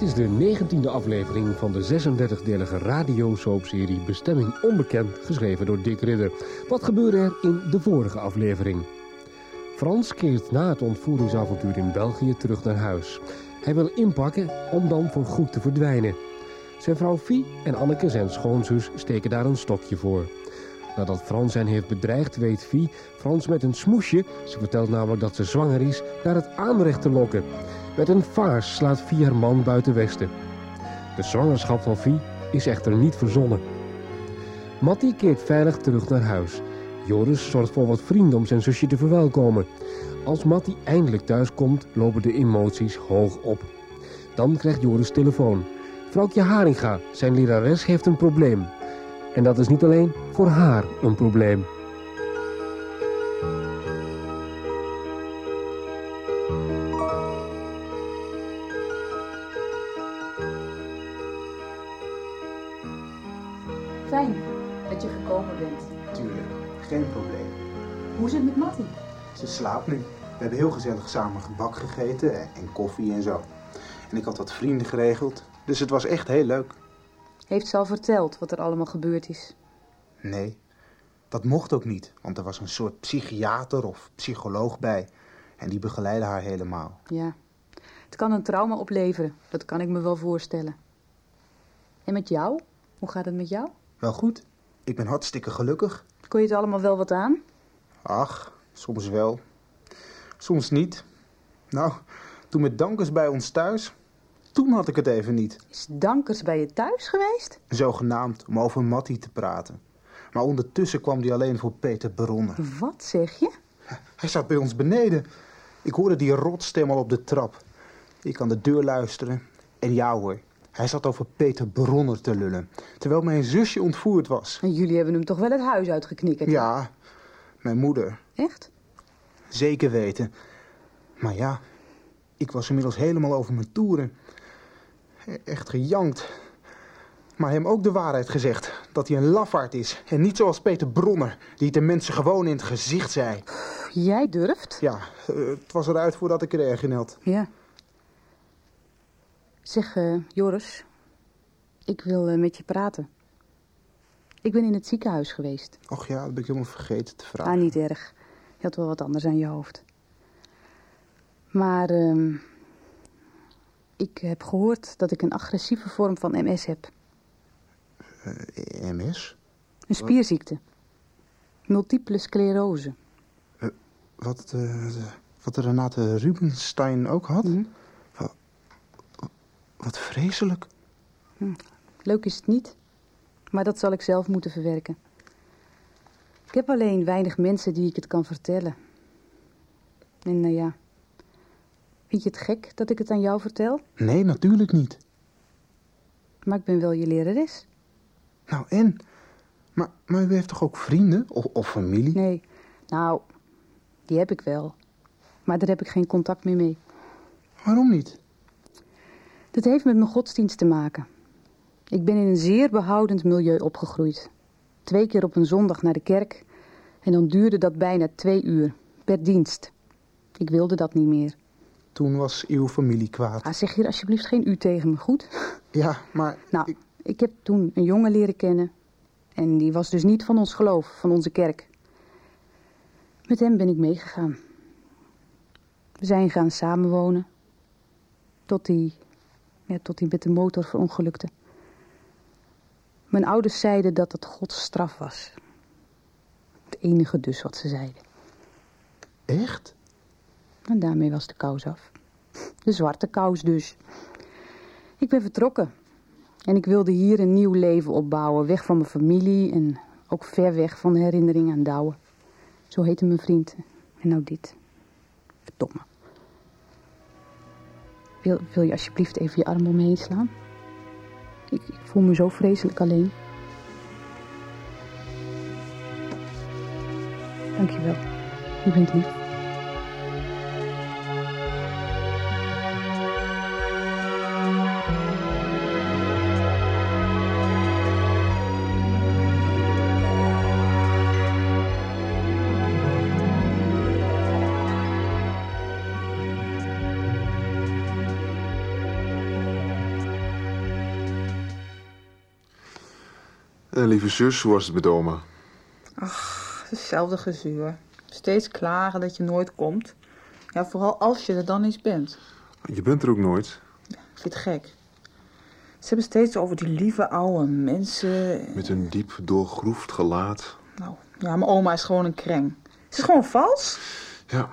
Dit is de negentiende aflevering van de 36-delige radiosoapserie Bestemming Onbekend, geschreven door Dick Ridder. Wat gebeurde er in de vorige aflevering? Frans keert na het ontvoeringsavontuur in België terug naar huis. Hij wil inpakken om dan voor goed te verdwijnen. Zijn vrouw Fie en Anneke, zijn schoonzus, steken daar een stokje voor. Nadat Frans hen heeft bedreigd, weet Fie Frans met een smoesje, ze vertelt namelijk dat ze zwanger is, naar het aanrecht te lokken. Met een vaars slaat Fie haar man buiten Westen. De zwangerschap van Fie is echter niet verzonnen. Mattie keert veilig terug naar huis. Joris zorgt voor wat vrienden om zijn zusje te verwelkomen. Als Mattie eindelijk thuis komt, lopen de emoties hoog op. Dan krijgt Joris telefoon. Vrouwtje Haringa, zijn lerares, heeft een probleem. En dat is niet alleen voor haar een probleem. Hebben heel gezellig samen gebak gegeten en, koffie en zo. En ik had wat vrienden geregeld, dus het was echt heel leuk. Heeft ze al verteld wat er allemaal gebeurd is? Nee, dat mocht ook niet, want er was een soort psychiater of psycholoog bij. En die begeleidde haar helemaal. Ja. Het kan een trauma opleveren, dat kan ik me wel voorstellen. En met jou? Hoe gaat het met jou? Wel goed, ik ben hartstikke gelukkig. Kon je het allemaal wel wat aan? Ach, soms wel. Soms niet. Nou, toen met Dankers bij ons thuis, toen had ik het even niet. Is Dankers bij je thuis geweest? Zogenaamd om over Mattie te praten. Maar ondertussen kwam die alleen voor Peter Bronner. Wat zeg je? Hij zat bij ons beneden. Ik hoorde die rotstem al op de trap. Ik aan de deur luisteren. En ja hoor, hij zat over Peter Bronner te lullen. Terwijl mijn zusje ontvoerd was. En jullie hebben hem toch wel het huis uitgeknikkerd? Ja, mijn moeder. Echt? Zeker weten. Maar ja, ik was inmiddels helemaal over mijn toeren. E- Echt gejankt. Maar hem ook de waarheid gezegd. Dat hij een lafaard is. En niet zoals Peter Bronner. Die het de mensen gewoon in het gezicht zei. Jij durft? Ja, eh, het was eruit voordat ik er erg in had. Ja. Zeg, eh, Joris. Ik wil eh, met je praten. Ik ben in het ziekenhuis geweest. Och ja, dat ben ik helemaal vergeten te vragen. Ah, niet erg. Je had wel wat anders aan je hoofd. Maar ehm, ik heb gehoord dat ik een agressieve vorm van MS heb. Eh, MS? Een spierziekte. Multiple sclerose. Wat, eh, wat Renate Rubenstein ook had? Mhm. Wat, wat vreselijk. Leuk is het niet, maar dat zal ik zelf moeten verwerken. Ik heb alleen weinig mensen die ik het kan vertellen. En nou ja, vind je het gek dat ik het aan jou vertel? Nee, natuurlijk niet. Maar ik ben wel je lerares. Nou, en? Maar, maar u heeft toch ook vrienden? Of, of familie? Nee, nou, die heb ik wel. Maar daar heb ik geen contact meer mee. Waarom niet? Dat heeft met mijn godsdienst te maken. Ik ben in een zeer behoudend milieu opgegroeid. Twee keer op een zondag naar de kerk. En dan duurde dat bijna twee uur, per dienst. Ik wilde dat niet meer. Toen was uw familie kwaad. Ah, zeg hier alsjeblieft geen u tegen me, goed? Ja, maar... Nou, ik- ik heb toen een jongen leren kennen. En die was dus niet van ons geloof, van onze kerk. Met hem ben ik meegegaan. We zijn gaan samenwonen. Tot hij, ja, tot hij met de motor verongelukte. Mijn ouders zeiden dat het Gods straf was. Het enige dus wat ze zeiden. Echt? En daarmee was de kous af. De zwarte kous dus. Ik ben vertrokken. En ik wilde hier een nieuw leven opbouwen. Weg van mijn familie en ook ver weg van de herinnering aan Douwe. Zo heette mijn vriend. En nou dit. Verdomme. Wil, wil je alsjeblieft even je arm om me heen slaan? Ik, voel me zo vreselijk alleen. Dankjewel. Je bent lief. En lieve zus, hoe was het met oma? Ach, hetzelfde gezuur. Steeds klagen dat je nooit komt. Ja, vooral als je er dan eens bent. Je bent er ook nooit. Ik vind het gek. Ze hebben steeds over die lieve oude mensen. Met een diep doorgroefd gelaat. Nou, ja, mijn oma is gewoon een kreng. Ze is gewoon vals. Ja,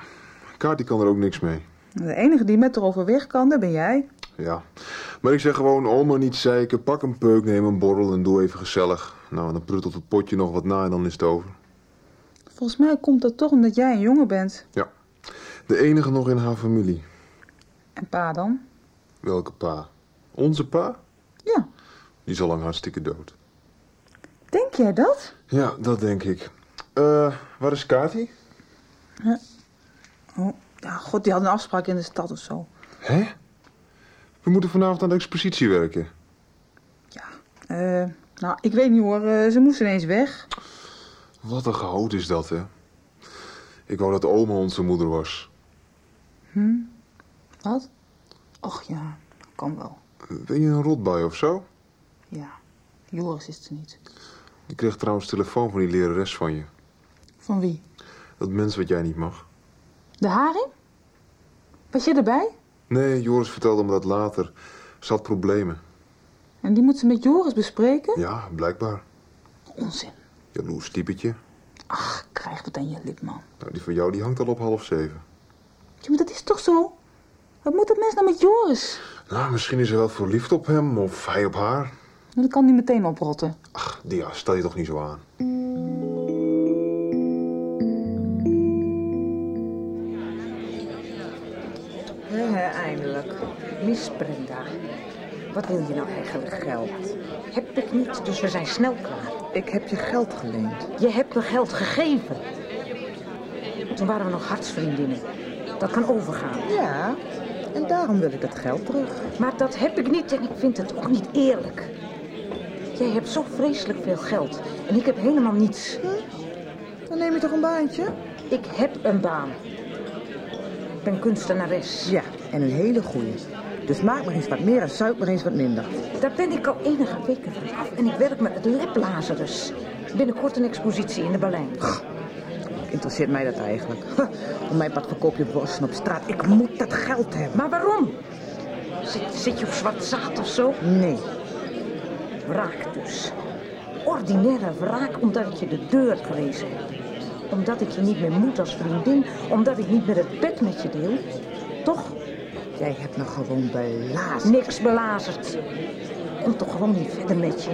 Kaat die kan er ook niks mee. De enige die met haar overweg kan, dat ben jij. Ja, maar ik zeg gewoon oma niet zeiken. Pak een peuk, neem een borrel en doe even gezellig. Nou, dan pruttelt het potje nog wat na en dan is het over. Volgens mij komt dat toch omdat jij een jongen bent. Ja, de enige nog in haar familie. En pa dan? Welke pa? Onze pa? Ja. Die is al lang hartstikke dood. Denk jij dat? Ja, dat denk ik. Eh, waar is Kati? Oh, ja, god, die had een afspraak in de stad of zo. Hè? We moeten vanavond aan de expositie werken. Eh, nou, ik weet niet hoor. eh, ze moest ineens weg. Wat een gehoot is dat, hè? Ik wou dat oma onze moeder was. Hm? Wat? Och ja, kan wel. Ben je een rotbui of zo? Ja, Joris is er niet. Ik kreeg trouwens telefoon van die lerares van je. Van wie? Dat mens wat jij niet mag. De haring? Was je erbij? Nee, Joris vertelde me dat later. Ze had problemen. En die moet ze met Joris bespreken? Ja, blijkbaar. Onzin. Jaloers typetje. Ach, krijg wat aan je lip, man. Nou, die van jou die hangt al op half zeven. Ja, maar dat is toch zo? Wat moet dat mens nou met Joris? Nou, misschien is ze wel verliefd op hem of hij op haar. Nou, Dat kan die meteen oprotten. Ach, Dia, stel je toch niet zo aan. Miss Brenda. Wat wil je nou eigenlijk geld? Heb ik niet, dus we zijn snel klaar. Ik heb je geld geleend. Je hebt me geld gegeven. Toen waren we nog hartsvriendinnen. Dat kan overgaan. Ja, en daarom wil ik het geld terug. Maar dat heb ik niet en ik vind het ook niet eerlijk. Jij hebt zo vreselijk veel geld en ik heb helemaal niets. Dan neem je toch een baantje? Ik heb een baan. Ik ben kunstenares. Ja, en een hele goeie. Dus maak maar eens wat meer en zuip maar eens wat minder. Daar ben ik al enige weken van af en ik werk met het Lab Lazarus. Binnenkort een expositie in de Berlijn. Interesseert mij dat eigenlijk? Om mijn pad verkoop je worsten op straat. Ik moet dat geld hebben. Maar waarom? Zit, zit je op zwart zaad of zo? Nee, Wraak dus. Ordinaire wraak omdat ik je de deur gewezen. Omdat ik je niet meer moet als vriendin. Omdat ik niet meer het bed met je deel. Toch? Jij hebt me gewoon belazerd. Niks belazerd. Kom toch gewoon niet verder met je.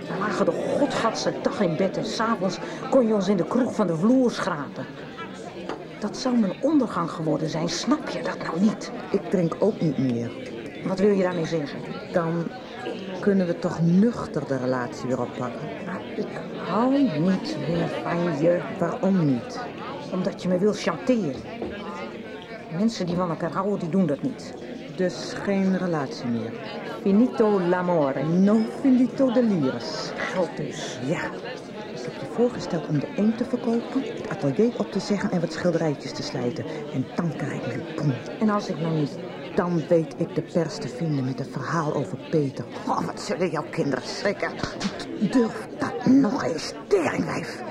We lagen de godgatse dag in bed en s'avonds kon je ons in de kroeg van de vloer schrapen. Dat zou mijn ondergang geworden zijn, snap je dat nou niet? Ik drink ook niet meer. Wat wil je daarmee zeggen? Dan kunnen we toch nuchter de relatie weer oppakken. Maar ik hou niet meer van je, Waarom niet? omdat je me wil chanteren. Mensen die van elkaar houden, die doen dat niet. Dus geen relatie meer. Finito l'amore. No finito de lires. Geld dus. Ja. Ik heb je voorgesteld om de eend te verkopen, het atelier op te zeggen en wat schilderijtjes te slijten. En dan krijg ik poen. En als ik nou niet... Dan weet ik de pers te vinden met een verhaal over Peter. Oh, wat zullen jouw kinderen schrikken. Durf dat nog eens, teringwijf.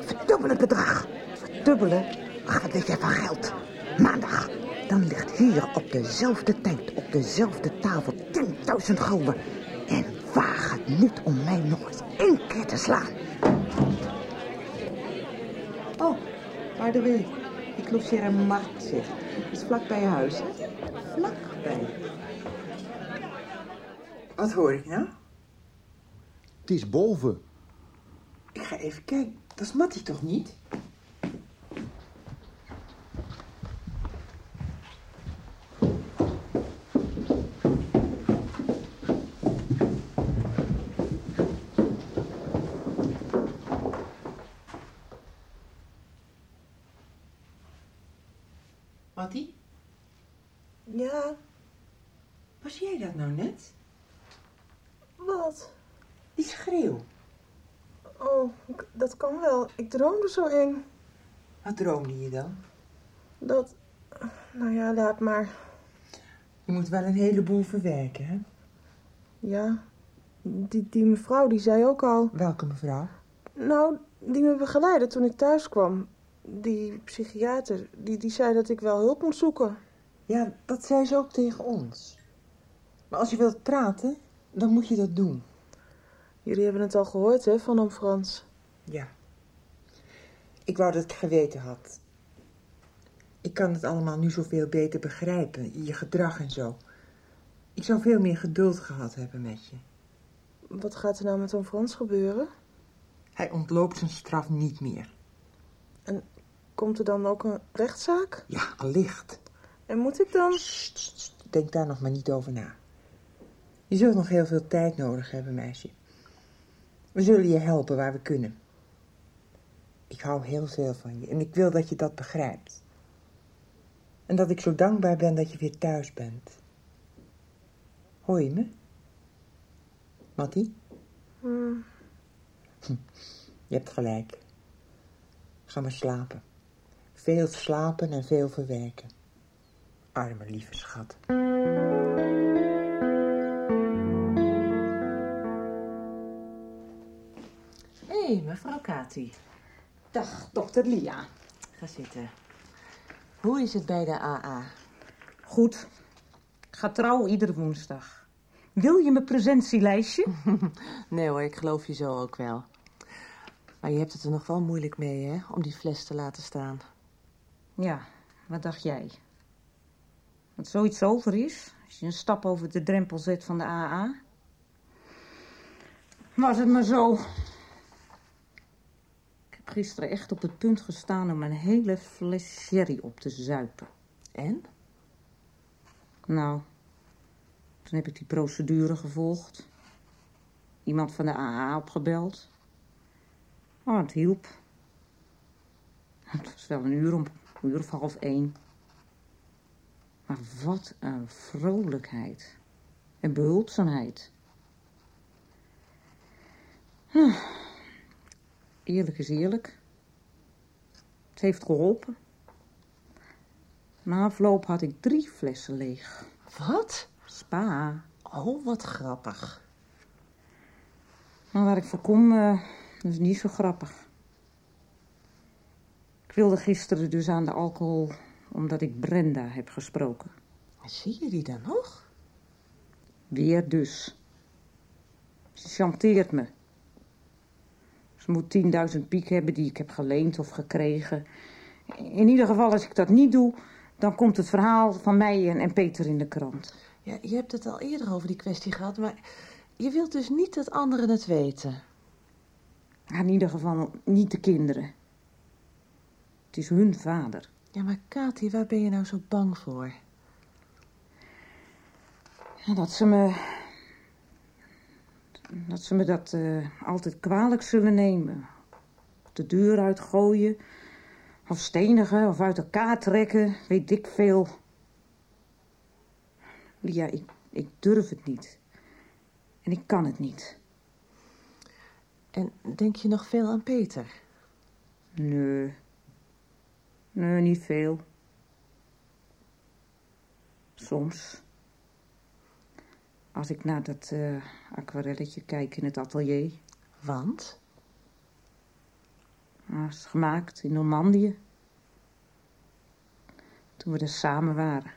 Verdubbel het bedrag. Dubbele. Ach, wat weet jij van geld? Maandag. Dan ligt hier op dezelfde tijd, op dezelfde tafel, 10.000 gulden. En waag het niet om mij nog eens één keer te slaan. Oh, by the way. Ik logeer in Marktzicht. Dat is vlak bij je huis, hè? Vlakbij. Wat hoor ik nou? Het is boven. Ik ga even kijken. Dat is Mattie toch niet? Mattie? Ja, Was jij dat nou net? wat? Die schreeuw. Oh, dat kan wel. Ik droomde zo in. Wat droomde je dan? Dat... Nou ja, laat maar. Je moet wel een heleboel verwerken, hè? Ja, Die, die mevrouw die zei ook al... Welke mevrouw? Nou, die me begeleidde toen ik thuis kwam. Die psychiater, die, die zei dat ik wel hulp moet zoeken. Ja, dat zei ze ook tegen ons. Maar als je wilt praten, dan moet je dat doen. Jullie hebben het al gehoord, hè, van oom Frans. Ja. Ik wou dat ik geweten had. Ik kan het allemaal nu zoveel beter begrijpen, je gedrag en zo. Ik zou veel meer geduld gehad hebben met je. Wat gaat er nou met oom Frans gebeuren? Hij ontloopt zijn straf niet meer. En komt er dan ook een rechtszaak? Ja, allicht. En moet ik dan... Sst, sst, sst. Denk daar nog maar niet over na. Je zult nog heel veel tijd nodig hebben, meisje. We zullen je helpen waar we kunnen. Ik hou heel veel van je en ik wil dat je dat begrijpt. En dat ik zo dankbaar ben dat je weer thuis bent. Hoor je me? Mattie? Hmm, Je hebt gelijk. Ga maar slapen. Veel slapen en veel verwerken. Arme lieve schat. Hé, hey, mevrouw Kati. Dag, dokter Lia. Ga zitten. Hoe is het bij de AA? Goed. Ik ga trouwen iedere woensdag. Wil je mijn presentielijstje? Nee hoor, ik geloof je zo ook wel. Maar je hebt het er nog wel moeilijk mee, hè? Om die fles te laten staan. Ja, wat dacht jij? Dat zoiets over is, als je een stap over de drempel zet van de AA? Was het maar zo. Ik heb gisteren echt op het punt gestaan om een hele fles sherry op te zuipen. En? Nou, toen heb ik die procedure gevolgd. Iemand van de AA opgebeld. Oh, het hielp. Het was wel een uur om een uur of half één. Maar wat een vrolijkheid. En behulpzaamheid. Eerlijk is eerlijk. Het heeft geholpen. Na afloop had ik drie flessen leeg. Wat? Spa. Oh, wat grappig. Maar waar ik voor kom, eh, is niet zo grappig. Ik wilde gisteren dus aan de alcohol omdat ik Brenda heb gesproken. Zie je die dan nog? Weer dus. Ze chanteert me. Ze moet 10.000 piek hebben die ik heb geleend of gekregen. In ieder geval, als ik dat niet doe, dan komt het verhaal van mij en, en Peter in de krant. Ja, je hebt het al eerder over die kwestie gehad, maar je wilt dus niet dat anderen het weten. In ieder geval niet de kinderen. Het is hun vader. Ja, maar Kati, waar ben je nou zo bang voor? Ja, dat ze me. Dat ze me dat eh, altijd kwalijk zullen nemen. De deur uitgooien. Of stenigen of uit elkaar trekken. Weet ik veel. Ja, ik, ik durf het niet. En ik kan het niet. En denk je nog veel aan Peter? Nee. Nee, niet veel. Soms. Als ik naar dat eh aquarelletje kijk in het atelier. Want? Dat is gemaakt in Normandië. Toen we er samen waren.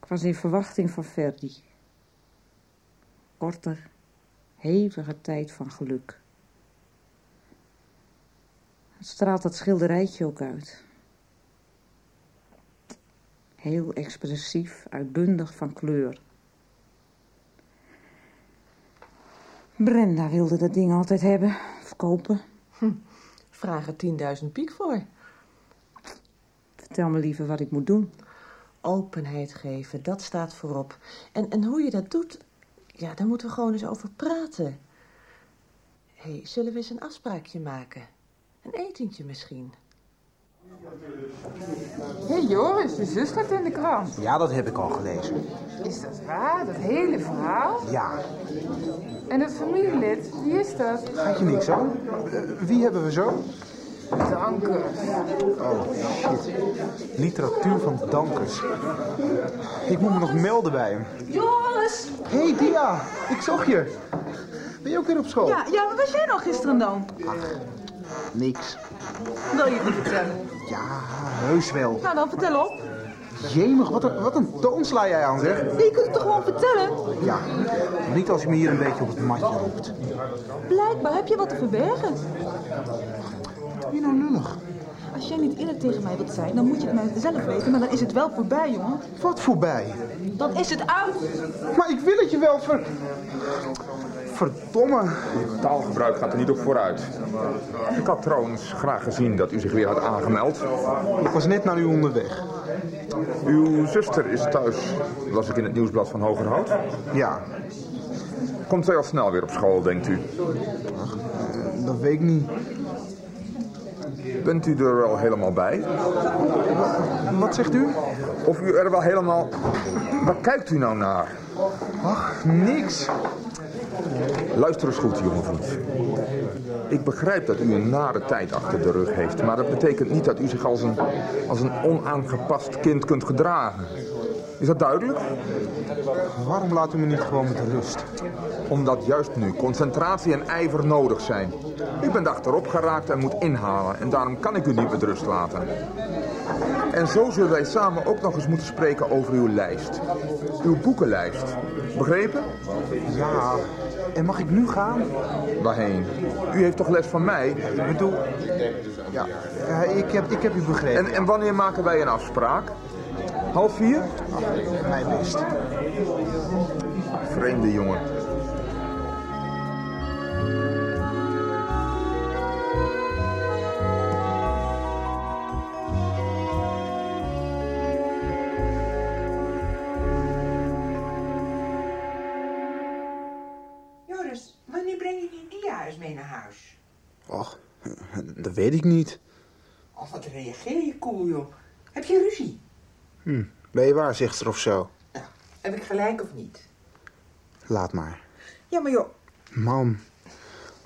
Ik was in verwachting van Verdi. Korte, hevige tijd van geluk. Het straalt dat schilderijtje ook uit. Heel expressief, uitbundig van kleur. Brenda wilde dat ding altijd hebben, of kopen. Vraag er 10.000 piek voor. Vertel me liever wat ik moet doen. Openheid geven, dat staat voorop. En, en hoe je dat doet, ja, daar moeten we gewoon eens over praten. Hé, hey, zullen we eens een afspraakje maken? Een etentje misschien? Hé hey Joris, je zus staat in de krant. Ja, dat heb ik al gelezen. Is dat waar? Dat hele verhaal? Ja. En het familielid, wie is dat? Gaat je niks aan? Wie hebben we zo? Dankers. Oh, shit. Literatuur van Dankers. Ik moet me nog melden bij hem. Joris! Hé, hey, Dia. Ik zag je. Ben je ook weer op school? Ja, ja, waar was jij nou gisteren dan? Niks. Wil je het niet vertellen? Ja, heus wel. Nou dan, vertel op. Jemig, wat een, wat een toon sla jij aan, zeg. Je kunt het toch gewoon vertellen? Ja, maar niet als je me hier een beetje op het matje roept. Blijkbaar heb je wat te verbergen. Doe je nou lullig? Als jij niet eerlijk tegen mij wilt zijn, dan moet je het mij zelf weten. Maar dan is het wel voorbij, jongen. Wat voorbij? Dan is het uit. Maar ik wil het je wel ver... Verdomme. Taalgebruik gaat er niet op vooruit. Ik had trouwens graag gezien dat u zich weer had aangemeld. Ik was net naar u onderweg. Uw zuster is thuis, las ik in het nieuwsblad van Hogerhout. Ja. Komt zij al snel weer op school, denkt u? Ach, dat weet ik niet. Bent u er wel helemaal bij? Wat zegt u? Of u er wel helemaal... Waar kijkt u nou naar? Ach, niks. Luister eens goed, jonge vriend. Ik begrijp dat u een nare tijd achter de rug heeft, maar dat betekent niet dat u zich als een, als een onaangepast kind kunt gedragen. Is dat duidelijk? Waarom laat u me niet gewoon met rust? Omdat juist nu concentratie en ijver nodig zijn. U bent achterop geraakt en moet inhalen en daarom kan ik u niet met rust laten. En zo zullen wij samen ook nog eens moeten spreken over uw lijst. Uw boekenlijst. Begrepen? Ja, en mag ik nu gaan? Waarheen? U heeft toch les van mij? Ik bedoel... Ja, ik, heb, ik heb u begrepen. En, en wanneer maken wij een afspraak? Half vier? Ach, mijn best. Vreemde jongen. Och, dat weet ik niet. Oh, wat reageer je cool, joh. Heb je ruzie? Hm, ben je waar, zegt ze of zo? Heb ik gelijk of niet? Laat maar. Ja, maar joh, Mam,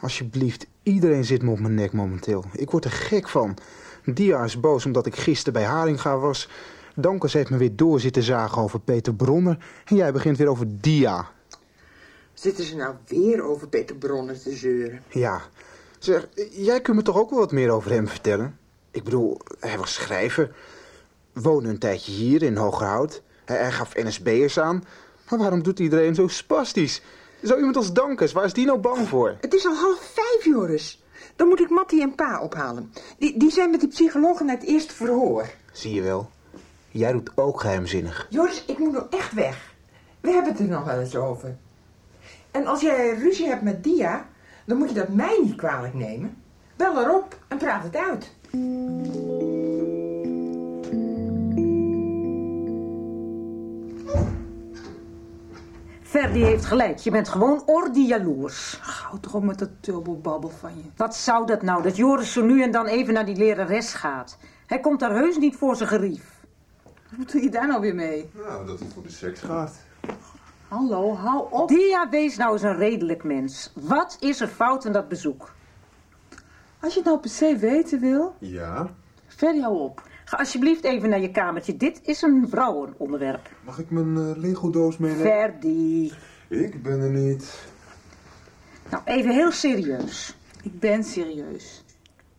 alsjeblieft, iedereen zit me op mijn nek momenteel. Ik word er gek van. Dia is boos omdat ik gisteren bij Haringa was. Dankers heeft me weer door zitten zagen over Peter Bronner. En jij begint weer over Dia. zitten ze nou weer over Peter Bronner te zeuren? Ja, zeg, jij kunt me toch ook wel wat meer over hem vertellen? Ik bedoel, hij was schrijver. Woonde een tijdje hier in Hogerhout. Hij, hij gaf NSB'ers aan. Maar waarom doet iedereen zo spastisch? Zo iemand als Dankers, waar is die nou bang voor? Het is al half vijf, Joris. Dan moet ik Mattie en pa ophalen. Die, die zijn met die psychologen naar het eerste verhoor. Zie je wel. Jij doet ook geheimzinnig. Joris, ik moet nog echt weg. We hebben het er nog wel eens over. En als jij ruzie hebt met Dia, dan moet je dat mij niet kwalijk nemen. Bel erop en praat het uit. Ferdi heeft gelijk. Je bent gewoon ordi jaloers. Hou toch op met dat turbobabbel van je. Wat zou dat nou, dat Joris zo nu en dan even naar die lerares gaat? Hij komt daar heus niet voor zijn gerief. Wat doe je daar nou weer mee? Nou, dat hij voor de seks gaat. Hallo, hou op. Dia, wees nou eens een redelijk mens. Wat is er fout in dat bezoek? Als je het nou per se weten wil, Ja? verder hou op. Ga alsjeblieft even naar je kamertje. Dit is een vrouwenonderwerp. Mag ik mijn eh, Lego-doos meenemen? Ferdi. Ik ben er niet. Nou, even heel serieus. Ik ben serieus.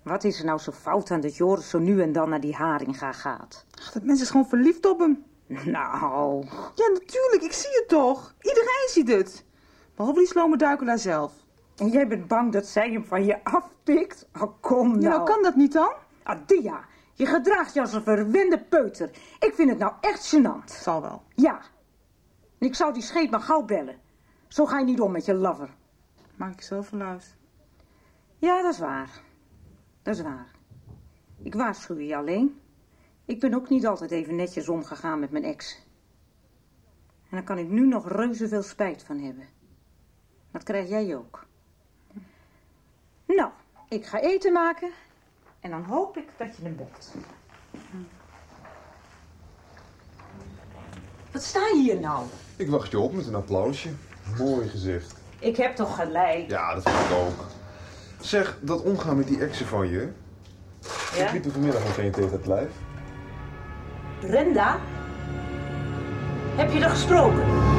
Wat is er nou zo fout aan dat Joris zo nu en dan naar die Haringa gaat? Ach, dat mens is gewoon verliefd op hem. Nou, Ja, natuurlijk, ik zie het toch. Iedereen ziet het. Behalve die slome duikelaar zelf. en jij bent bang dat zij hem van je afpikt? Oh, kom nou. Ja, nou kan dat niet dan? Ah, Dia, je gedraagt je als een verwende peuter. Ik vind het nou echt gênant. Zal wel. Ja. Ik zou die scheet maar gauw bellen. Zo ga je niet om met je lover. Maak ik zelf een luis. Ja, dat is waar. Dat is waar. Ik waarschuw je alleen. Ik ben ook niet altijd even netjes omgegaan met mijn ex. En daar kan ik nu nog reuze veel spijt van hebben. Dat krijg jij ook. Nou, ik ga eten maken. En dan hoop ik dat je hem bent. Wat sta je hier nou? Ik wacht je op met een applausje. Mooi gezegd. Ik heb toch gelijk. Ja, dat vind ik ook. Zeg, dat omgaan met die exen van je, Ik liep er vanmiddag nog een tegen het lijf. Brenda? Heb je er gesproken?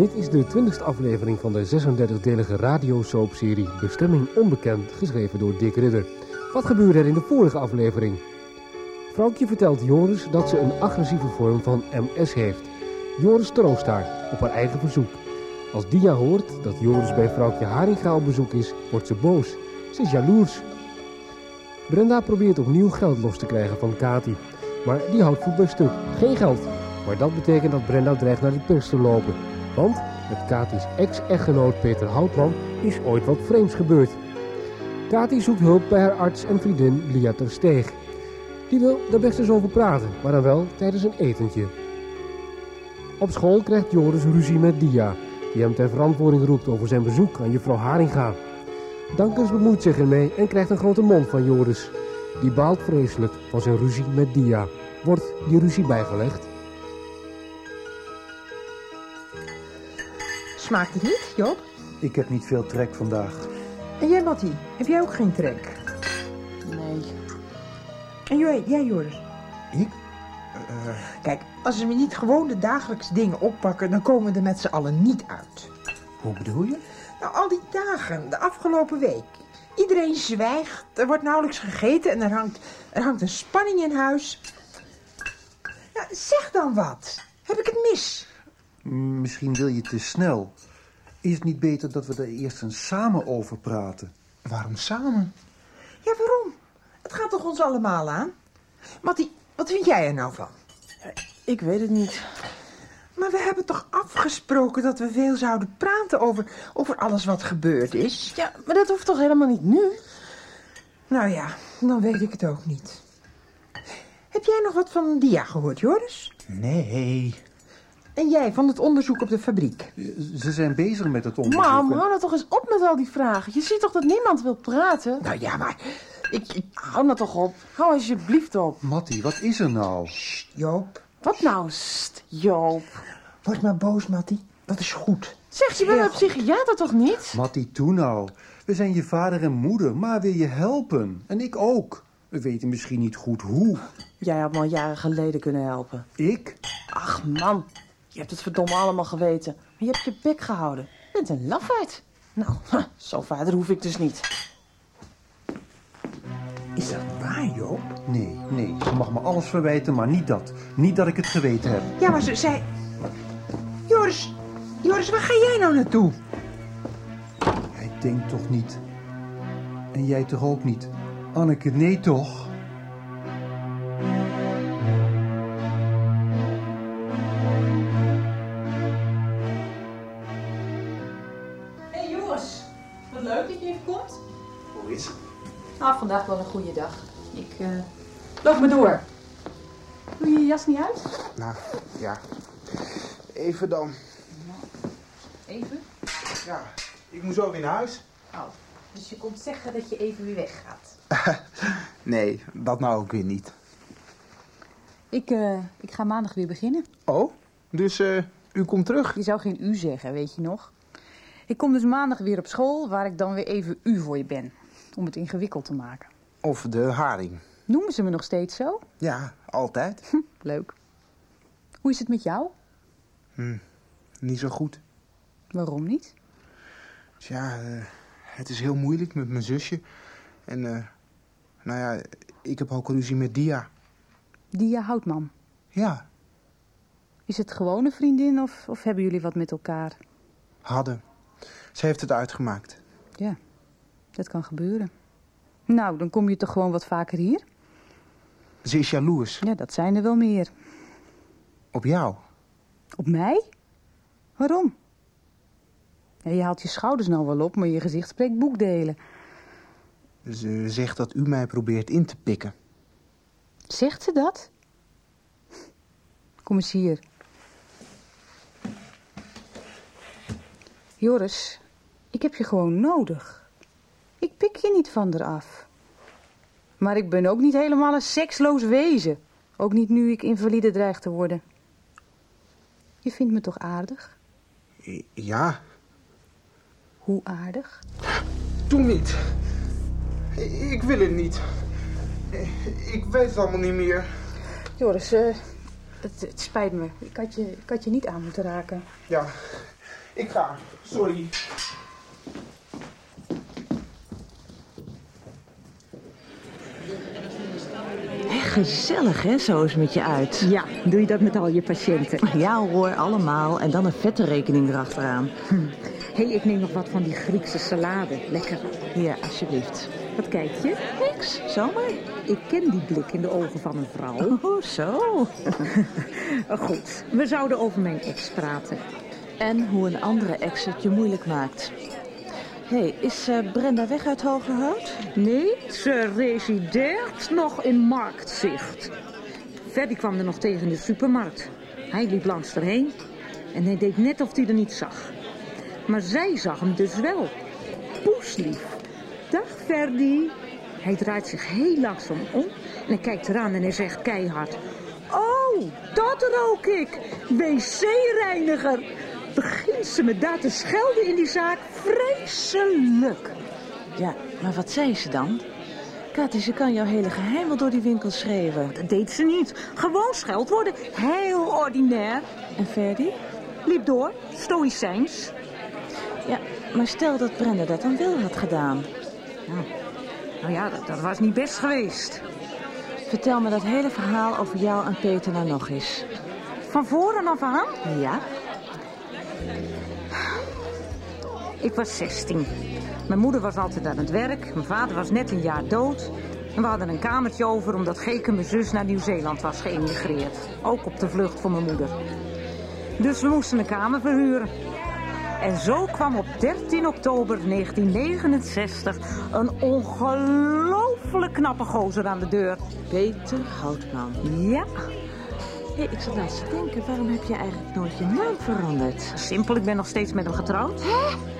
Dit is de 20e aflevering van de 36-delige radiosoapserie Bestemming Onbekend, geschreven door Dick Ridder. Wat gebeurde er in de vorige aflevering? Vrouwtje vertelt Joris dat ze een agressieve vorm van MS heeft. Joris troost haar, op haar eigen verzoek. Als Dia hoort dat Joris bij vrouwtje Haringa op bezoek is, wordt ze boos. Ze is jaloers. Brenda probeert opnieuw geld los te krijgen van Kati. Maar die houdt voet bij stuk. Geen geld. Maar dat betekent dat Brenda dreigt naar de pers te lopen. Want met Kati's ex-echtgenoot Peter Houtman is ooit wat vreemds gebeurd. Kati zoekt hulp bij haar arts en vriendin Lia ter Steeg. Die wil daar best eens over praten, maar dan wel tijdens een etentje. Op school krijgt Joris ruzie met Dia, die hem ter verantwoording roept over zijn bezoek aan juffrouw Haringa. Dankers bemoeit zich ermee en krijgt een grote mond van Joris. Die baalt vreselijk van zijn ruzie met Dia. Wordt die ruzie bijgelegd? Smaakt het niet, Job? Ik heb niet veel trek vandaag. En jij, Mattie, heb jij ook geen trek? Nee. En jij, jij Joris? Ik? Kijk, als we niet gewoon de dagelijkse dingen oppakken, dan komen we er met z'n allen niet uit. Hoe bedoel je? Nou, al die dagen, de afgelopen week. Iedereen zwijgt, er wordt nauwelijks gegeten en er hangt, er hangt een spanning in huis. Ja, zeg dan wat. Heb ik het mis? Misschien wil je te snel. Is het niet beter dat we er eerst eens samen over praten? Waarom samen? Ja, waarom? Het gaat toch ons allemaal aan? Mattie, wat vind jij er nou van? Ik weet het niet. Maar we hebben toch afgesproken dat we veel zouden praten over, over alles wat gebeurd is? Ja, maar dat hoeft toch helemaal niet nu? Nou ja, dan weet ik het ook niet. Heb jij nog wat van Dia gehoord, Joris? Nee. En jij van het onderzoek op de fabriek? Ze zijn bezig met het onderzoek. Mam, en- hou nou toch eens op met al die vragen. Je ziet toch dat niemand wil praten? Nou ja, maar ik... ik... Hou nou toch op. Hou alsjeblieft op. Mattie, wat is er nou? Joop. Wat nou, Sst, Joop? Word maar boos, Mattie. Dat is goed. Zeg, je bent een psychiater toch niet? Mattie, toe nou. We zijn je vader en moeder, maar wil je helpen? En ik ook. We weten misschien niet goed hoe. Jij had me al jaren geleden kunnen helpen. Ik? Ach man, je hebt het verdomme allemaal geweten. Maar je hebt je bek gehouden. Je bent een lafaard. Nou, zo vader hoef ik dus niet. Is dat waar, Joop? Nee, nee, ze mag me alles verwijten, maar niet dat. Niet dat ik het geweten heb. Ja, maar ze zei... Joris, Joris, waar ga jij nou naartoe? Jij denkt toch niet? En jij toch ook niet? Anneke, nee toch? Nou, vandaag wel een goede dag. Ik eh, loop me door. Doe je je jas niet uit? Nou, ja. Even dan. Even. Ja. Ik moet zo weer naar huis. Oh, dus je komt zeggen dat je even weer weggaat. Nee, dat nou ook weer niet. Ik, eh, ik ga maandag weer beginnen. Oh, dus eh, u komt terug? Je zou geen u zeggen, weet je nog? Ik kom dus maandag weer op school, waar ik dan weer even u voor je ben. Om het ingewikkeld te maken. Of de haring. Noemen ze me nog steeds zo? Ja, altijd. Leuk. Hoe is het met jou? Hm, niet zo goed. Waarom niet? Tja, eh, het is heel moeilijk met mijn zusje. En, eh, nou ja, ik heb ook ruzie met Dia. Dia Houtman. Ja, Is het gewoon een vriendin of, of hebben jullie wat met elkaar? hadden. Ze heeft het uitgemaakt. Ja, dat kan gebeuren. Nou, dan kom je toch gewoon wat vaker hier? Ze is jaloers. Ja, dat zijn er wel meer. Op jou. Op mij? Waarom? Ja, je haalt je schouders nou wel op, maar je gezicht spreekt boekdelen. Ze zegt dat u mij probeert in te pikken. Zegt ze dat? Kom eens hier. Joris, ik heb je gewoon nodig. Ik pik je niet van eraf. Maar ik ben ook niet helemaal een seksloos wezen. Ook niet nu ik invalide dreig te worden. Je vindt me toch aardig? Ja, Hoe aardig? toen niet. Ik wil het niet. Ik weet het allemaal niet meer. Joris, eh, het, het spijt me. Ik had, je, ik had je niet aan moeten raken. Ja, ik ga. Sorry. Gezellig, hè, zo eens met je uit. Ja, doe je dat met al je patiënten? Ja hoor, allemaal. En dan een vette rekening erachteraan. Hé, hey, ik neem nog wat van die Griekse salade. Lekker. Ja, alsjeblieft. Wat kijk je? Niks, zomaar. Ik ken die blik in de ogen van een vrouw. Oh, zo. Goed, we zouden over mijn ex praten. En hoe een andere ex het je moeilijk maakt. Hey, is eh, Brenda weg uit Hogerhout? Nee, ze resideert nog in marktzicht. Freddy kwam er nog tegen in de supermarkt. Hij liep langs erheen en hij deed net of hij er niet zag. Maar zij zag hem dus wel. Poeslief. Dag Ferdy. Hij draait zich heel langzaam om en hij kijkt eraan en hij zegt keihard... Oh, dat rook ik. Wc-reiniger. Begint ze me daar te schelden in die zaak? Vreselijk. Ja, maar wat zei ze dan? Katie, ze kan jouw hele geheim wel door die winkel schreeuwen. Dat deed ze niet. Gewoon scheldwoorden. Heel ordinair. En Ferdy? Liep door. Stoïcijns. Ja, maar stel dat Brenda dat dan wel had gedaan. Nou ja, dat, dat was niet best geweest. Vertel me dat hele verhaal over jou en Peter nou nog eens. Van voren af aan? Ja? Ik was 16. Mijn moeder was altijd aan het werk. Mijn vader was net een jaar dood. En we hadden een kamertje over omdat Geke, mijn zus, naar Nieuw-Zeeland was geëmigreerd. Ook op de vlucht voor mijn moeder. Dus we moesten een kamer verhuren. En zo kwam op 13 oktober 1969 een ongelooflijk knappe gozer aan de deur. Peter Houtman. Ja, Ik zat laatst te denken, waarom heb je eigenlijk nooit je naam veranderd? simpel, ik ben nog steeds met hem getrouwd.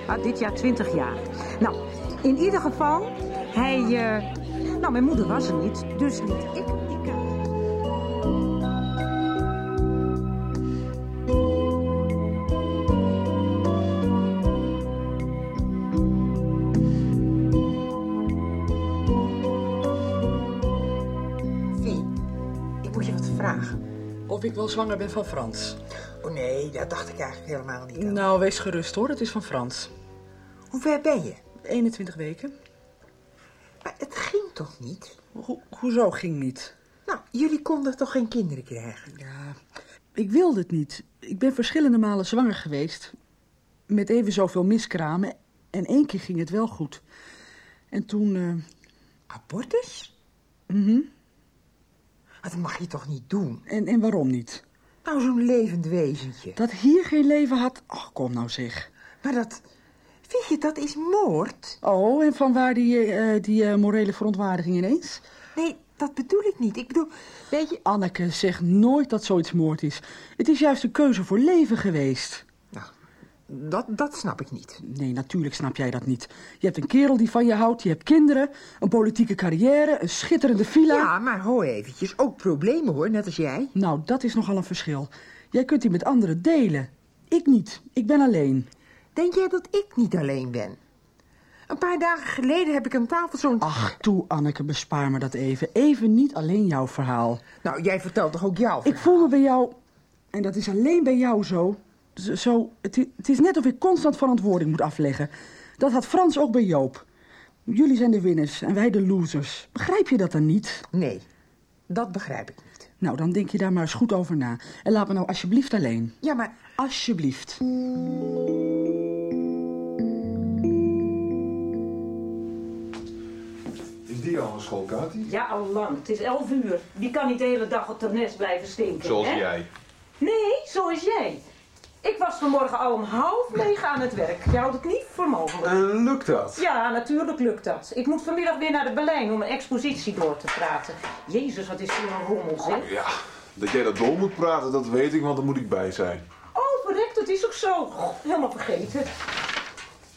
Ah, dit jaar 20 jaar. Nou, in ieder geval, hij... eh, Nou, mijn moeder was er niet, dus liet ik Of ik wel zwanger ben van Frans. Oh nee, dat dacht ik eigenlijk helemaal niet. aan. Nou, wees gerust hoor, het is van Frans. Hoe ver ben je? 21 weken. Maar het ging toch niet? Ho- hoezo ging niet? Nou, jullie konden toch geen kinderen krijgen? Ja, ik wilde het niet. Ik ben verschillende malen zwanger geweest. Met even zoveel miskramen. En één keer ging het wel goed. En toen... eh, Abortus? mhm. Dat mag je toch niet doen? En, en waarom niet? Nou, zo'n levend wezentje. Dat hier geen leven had... Ach, kom nou zeg. Maar dat... Vind je, dat is moord? Oh, en van waar die, eh, die eh, morele verontwaardiging ineens? Nee, dat bedoel ik niet. Ik bedoel, weet je... Anneke, zeg nooit dat zoiets moord is. Het is juist een keuze voor leven geweest. Dat, dat snap ik niet. Nee, natuurlijk snap jij dat niet. Je hebt een kerel die van je houdt, je hebt kinderen, een politieke carrière, een schitterende villa. Ja, maar ho eventjes. Ook problemen hoor, net als jij. Nou, dat is nogal een verschil. Jij kunt die met anderen delen. Ik niet. Ik ben alleen. Denk jij dat ik niet alleen ben? Een paar dagen geleden heb ik aan tafel zo'n... Ach, toe, Anneke, bespaar me dat even. Even niet alleen jouw verhaal. Nou, jij vertelt toch ook jouw Ik voel me bij jou, en dat is alleen bij jou zo... zo het, is net of ik constant verantwoording moet afleggen. Dat had Frans ook bij Joop. Jullie zijn de winners en wij de losers. Begrijp je dat dan niet? Nee, dat begrijp ik niet. Nou, dan denk je daar maar eens goed over na. En laat me nou alsjeblieft alleen. Ja, maar... Alsjeblieft. Is die al naar school, Kati? Ja, al lang. Het is elf uur. Wie kan niet de hele dag op de nest blijven stinken? Zoals hè? jij. Nee, zoals jij. Ik was vanmorgen al om half negen aan het werk. Je houdt het niet voor mogelijk. En lukt dat? Ja, natuurlijk lukt dat. Ik moet vanmiddag weer naar de Berlijn om een expositie door te praten. Jezus, wat is hier een rommel, zeg. Ja, dat jij dat dol moet praten, dat weet ik, want daar moet ik bij zijn. Oh, verrekt, dat is ook zo. Goh, helemaal vergeten.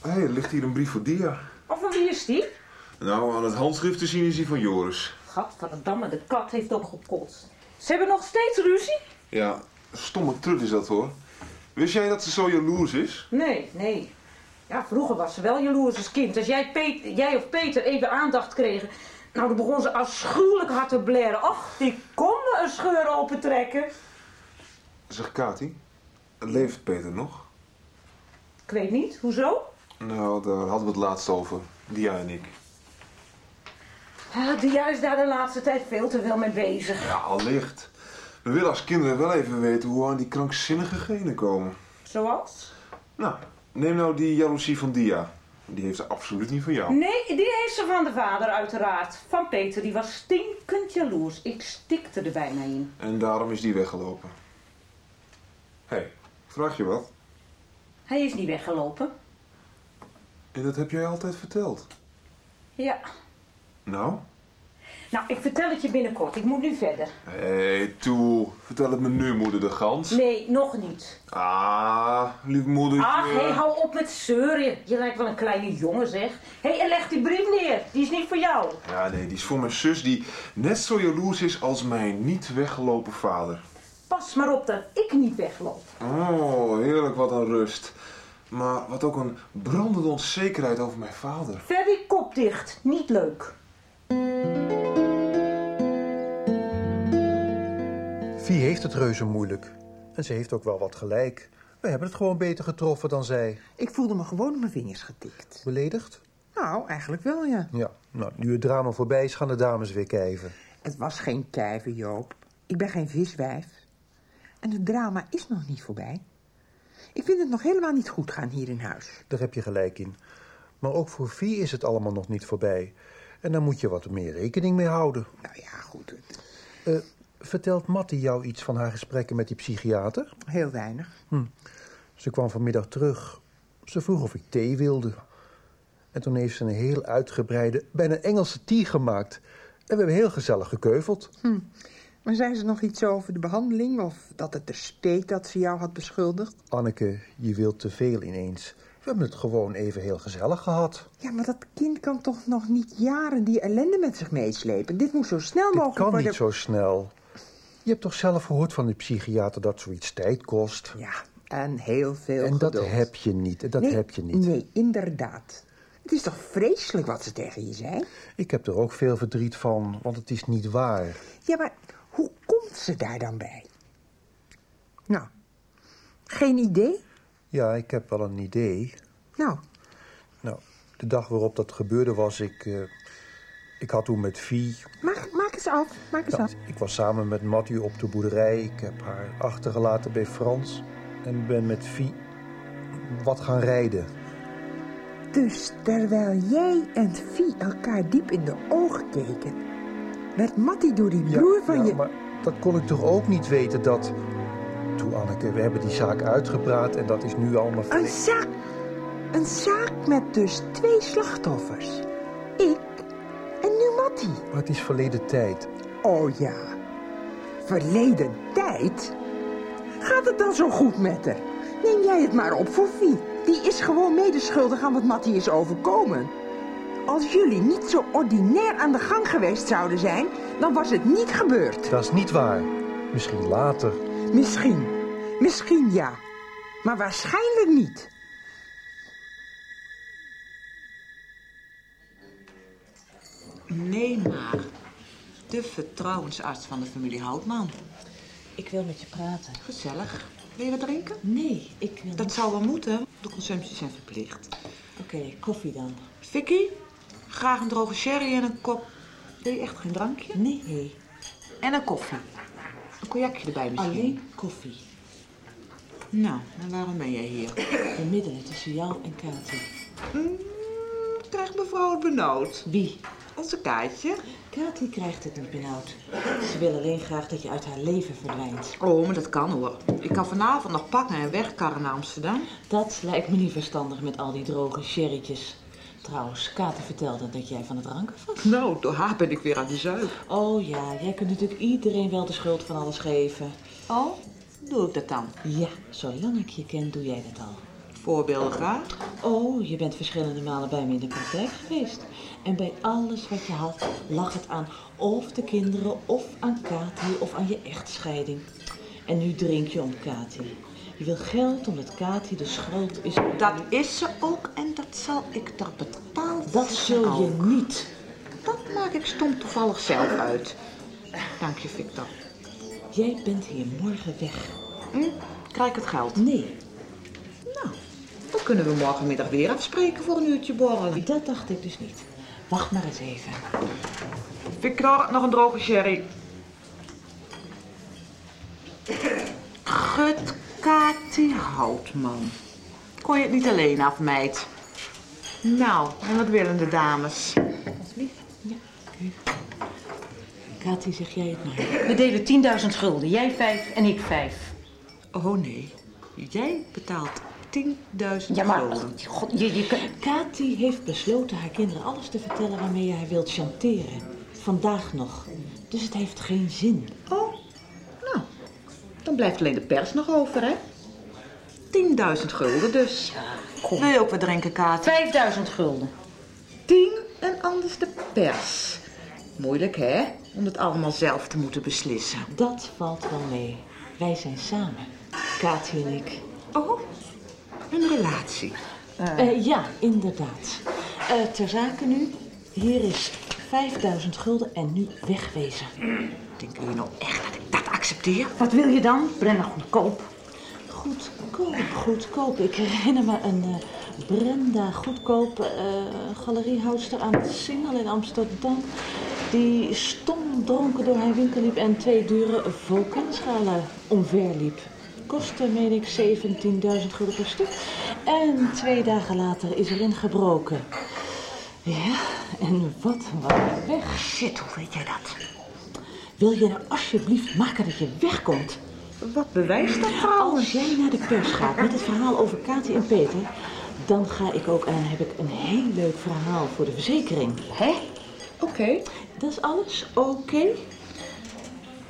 Hé, er ligt hier een brief voor Dia. Of van wie is die? Nou, aan het handschrift te zien is die van Joris. Gadverdamme, de kat heeft ook gekotst. Ze hebben nog steeds ruzie? Ja, stomme trut is dat hoor. Wist jij dat ze zo jaloers is? Nee, nee. Ja, vroeger was ze wel jaloers als kind. Als jij, jij of Peter even aandacht kregen... Nou, dan begon ze afschuwelijk hard te blaren. Och, die kon me een scheur opentrekken. Zeg Kati, leeft Peter nog? Ik weet niet, hoezo? Nou, daar hadden we het laatst over. Dia en ik. Ja, die is daar de laatste tijd veel te veel mee bezig. Ja, allicht. We willen als kinderen wel even weten hoe we aan die krankzinnige genen komen. Zoals? Nou, neem nou die jaloezie van Dia. Die heeft ze absoluut niet van jou. Nee, die heeft ze van de vader uiteraard. Van Peter, die was stinkend jaloers. Ik stikte er bijna in. En daarom is die weggelopen. Hé, hey, vraag je wat? Hij is niet weggelopen. En dat heb jij altijd verteld. Ja. Nou? Nou, ik vertel het je binnenkort. Ik moet nu verder. Hé, hey, toe. Vertel het me nu, moeder de gans. Nee, nog niet. Ah, lief moedertje. Ach, hé, hou op met zeuren. Je lijkt wel een kleine jongen, zeg. Hé, en leg die brief neer. Die is niet voor jou. Ja, nee, die is voor mijn zus die net zo jaloers is als mijn niet weggelopen vader. Pas maar op dat ik niet wegloop. Oh, heerlijk, wat een rust. Maar wat ook een brandende onzekerheid over mijn vader. Ferry, kop dicht. Niet leuk. Vie heeft het reuze moeilijk. En ze heeft ook wel wat gelijk. We hebben het gewoon beter getroffen dan zij. Ik voelde me gewoon op mijn vingers getikt. Beledigd? Nou, eigenlijk wel, ja. Ja, nou, nu het drama voorbij is, gaan de dames weer kijven. Het was geen kijven, Joop. Ik ben geen viswijf. En het drama is nog niet voorbij. Ik vind het nog helemaal niet goed gaan hier in huis. Daar heb je gelijk in. Maar ook voor Vie is het allemaal nog niet voorbij. En daar moet je wat meer rekening mee houden. Nou ja, goed. Eh, vertelt Mattie jou iets van haar gesprekken met die psychiater? Heel weinig. Hm. Ze kwam vanmiddag terug. Ze vroeg of ik thee wilde. En toen heeft ze een heel uitgebreide, bijna Engelse tea gemaakt. En we hebben heel gezellig gekeuveld. Hm. Maar zei ze nog iets over de behandeling? Of dat het er speet dat ze jou had beschuldigd? Anneke, je wilt te veel ineens. We hebben het gewoon even heel gezellig gehad. Ja, maar dat kind kan toch nog niet jaren die ellende met zich meeslepen? Dit moet zo snel Dit mogelijk kan worden... niet zo snel. Je hebt toch zelf gehoord van de psychiater dat zoiets tijd kost? Ja, en heel veel En dat heb je niet. Dat nee, heb je niet. Nee, inderdaad. Het is toch vreselijk wat ze tegen je zei? Ik heb er ook veel verdriet van, want het is niet waar. Ja, maar hoe komt ze daar dan bij? Nou, geen idee? Ja, ik heb wel een idee. Nou, Nou, de dag waarop dat gebeurde was ik... eh, ik had toen met Vie... maak, maak eens af, maak eens Nou, af. ik was samen met Mattie op de boerderij. Ik heb haar achtergelaten bij Frans. En ben met Vie wat gaan rijden. Dus terwijl jij en Vie elkaar diep in de ogen keken... werd Mattie door die broer van ja, je... maar dat kon ik toch ook niet weten dat... Toe, Anneke, we hebben die zaak uitgepraat en dat is nu allemaal... Een zaak, een zaak met dus twee slachtoffers. Ik en nu Mattie. Maar het is verleden tijd. Oh ja, verleden tijd? Gaat het dan zo goed met haar? Neem jij het maar op voor Vie. die is gewoon medeschuldig aan wat Mattie is overkomen. Als jullie niet zo ordinair aan de gang geweest zouden zijn, dan was het niet gebeurd. Dat is niet waar. Misschien later. Misschien. Misschien ja. Maar waarschijnlijk niet. Nee, maar. De vertrouwensarts van de familie Houtman. Ik wil met je praten. Gezellig. Wil je wat drinken? Nee, ik wil Dat zou wel moeten. De consumpties zijn verplicht. Oké, koffie dan. Vicky, graag een droge sherry en een kop... Wil je echt geen drankje? Nee. En een koffie. Een cognacje erbij misschien. Alleen koffie. Nou, en waarom ben jij hier? Bemiddelen tussen jou en Katie. Krijgt mevrouw het benauwd? Wie? Onze kaartje. Katie krijgt het niet benauwd. Ze wil alleen graag dat je uit haar leven verdwijnt. Oh, maar dat kan hoor. Ik kan vanavond nog pakken en wegkarren naar Amsterdam. Dat lijkt me niet verstandig met al die droge sherrytjes. Trouwens, Katie vertelde dat jij van het ranken was. Nou, door haar ben ik weer aan de zuip. Oh ja, jij kunt natuurlijk iedereen wel de schuld van alles geven. Oh, doe ik dat dan? Ja, zolang ik je ken, doe jij dat al. Voorbeelden graag. Oh, je bent verschillende malen bij me in de praktijk geweest. En bij alles wat je had, lag het aan of de kinderen, of aan Katie, of aan je echtscheiding. En nu drink je om Katie. Je wil geld omdat Katie de schuld is. Dat is ze ook en dat zal ik er betaald Dat zul je ook. niet. Dat maak ik stom toevallig zelf uit. Dank je, Victor. Jij bent hier morgen weg. Hm? Krijg ik het geld? Nee. Dan kunnen we morgenmiddag weer afspreken voor een uurtje borrelen. Dat dacht ik dus niet. Wacht maar eens even. Victor, nog een droge sherry. Gut Kati Houtman. Kon je het niet alleen af, meid? Nou, en wat willen de dames? Alsjeblieft. Ja, oké. Katie, zeg jij het maar. We delen 10.000 gulden. Jij vijf en ik vijf. Oh nee, jij betaalt 10.000 Ja, maar- gulden. God, je, je kan... Katie heeft besloten haar kinderen alles te vertellen waarmee je haar wilt chanteren. Vandaag nog. Dus het heeft geen zin. Oh, dan blijft alleen de pers nog over, hè? 10.000 gulden dus. Wil je ook wat drinken, Kaat? 5000 gulden. 10 en anders de pers. Moeilijk, hè? Om het allemaal zelf te moeten beslissen. Dat valt wel mee. Wij zijn samen. Katie en ik. Oh, een relatie. Eh, ja, inderdaad. Eh, ter zake nu. Hier is 5000 gulden en nu wegwezen. Denken jullie nou echt dat ik dat accepteer? Wat wil je dan? Brenda goedkoop. Goedkoop, goedkoop. Ik herinner me een eh, Brenda goedkoop eh, galeriehoudster aan het Singel in Amsterdam. Die stom dronken door haar winkel liep en twee dure Vulcanschalen omverliep. Kostte, meen ik, 17.000 gulden per stuk. En twee dagen later is er ingebroken. Ja, en wat was weg? Shit, hoe weet jij dat? Wil je nou alsjeblieft maken dat je wegkomt? Wat bewijst dat trouwens? Als jij naar de pers gaat met het verhaal over Katie en Peter, dan ga ik ook en dan heb ik een heel leuk verhaal voor de verzekering. Hè? Oké. Dat is alles oké?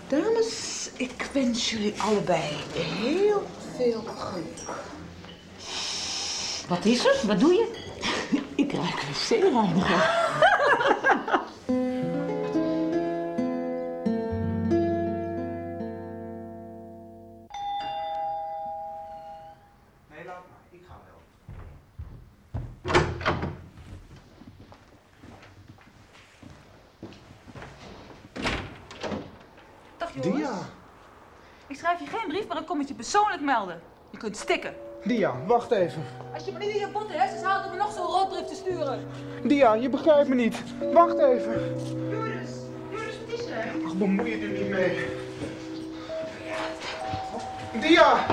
Dames, ik wens jullie allebei heel veel geluk. Wat is er? Wat doe je? ik ruik wc-reiniger. persoonlijk melden. Je kunt stikken. Dia, wacht even. Als je me niet in je botte hersens haalt om me nog zo'n rotbrief te sturen. Dia, je begrijpt me niet. Wacht even. Joris, Joris, wat is er? Ach, bemoei je er niet mee. Dia!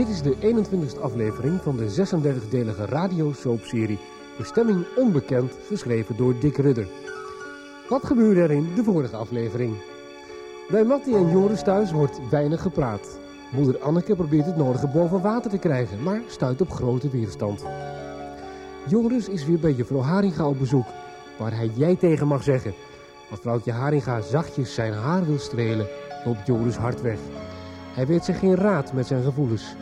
Dit is de 21ste aflevering van de 36-delige radiosoapserie Bestemming Onbekend, geschreven door Dick Rudder. Wat gebeurde er in de vorige aflevering? Bij Mattie en Joris thuis wordt weinig gepraat. Moeder Anneke probeert het nodige boven water te krijgen, maar stuit op grote weerstand. Joris is weer bij juffrouw Haringa op bezoek, waar hij jij tegen mag zeggen. Als vrouwtje Haringa zachtjes zijn haar wil strelen, loopt Joris hard weg. Hij weet zich geen raad met zijn gevoelens.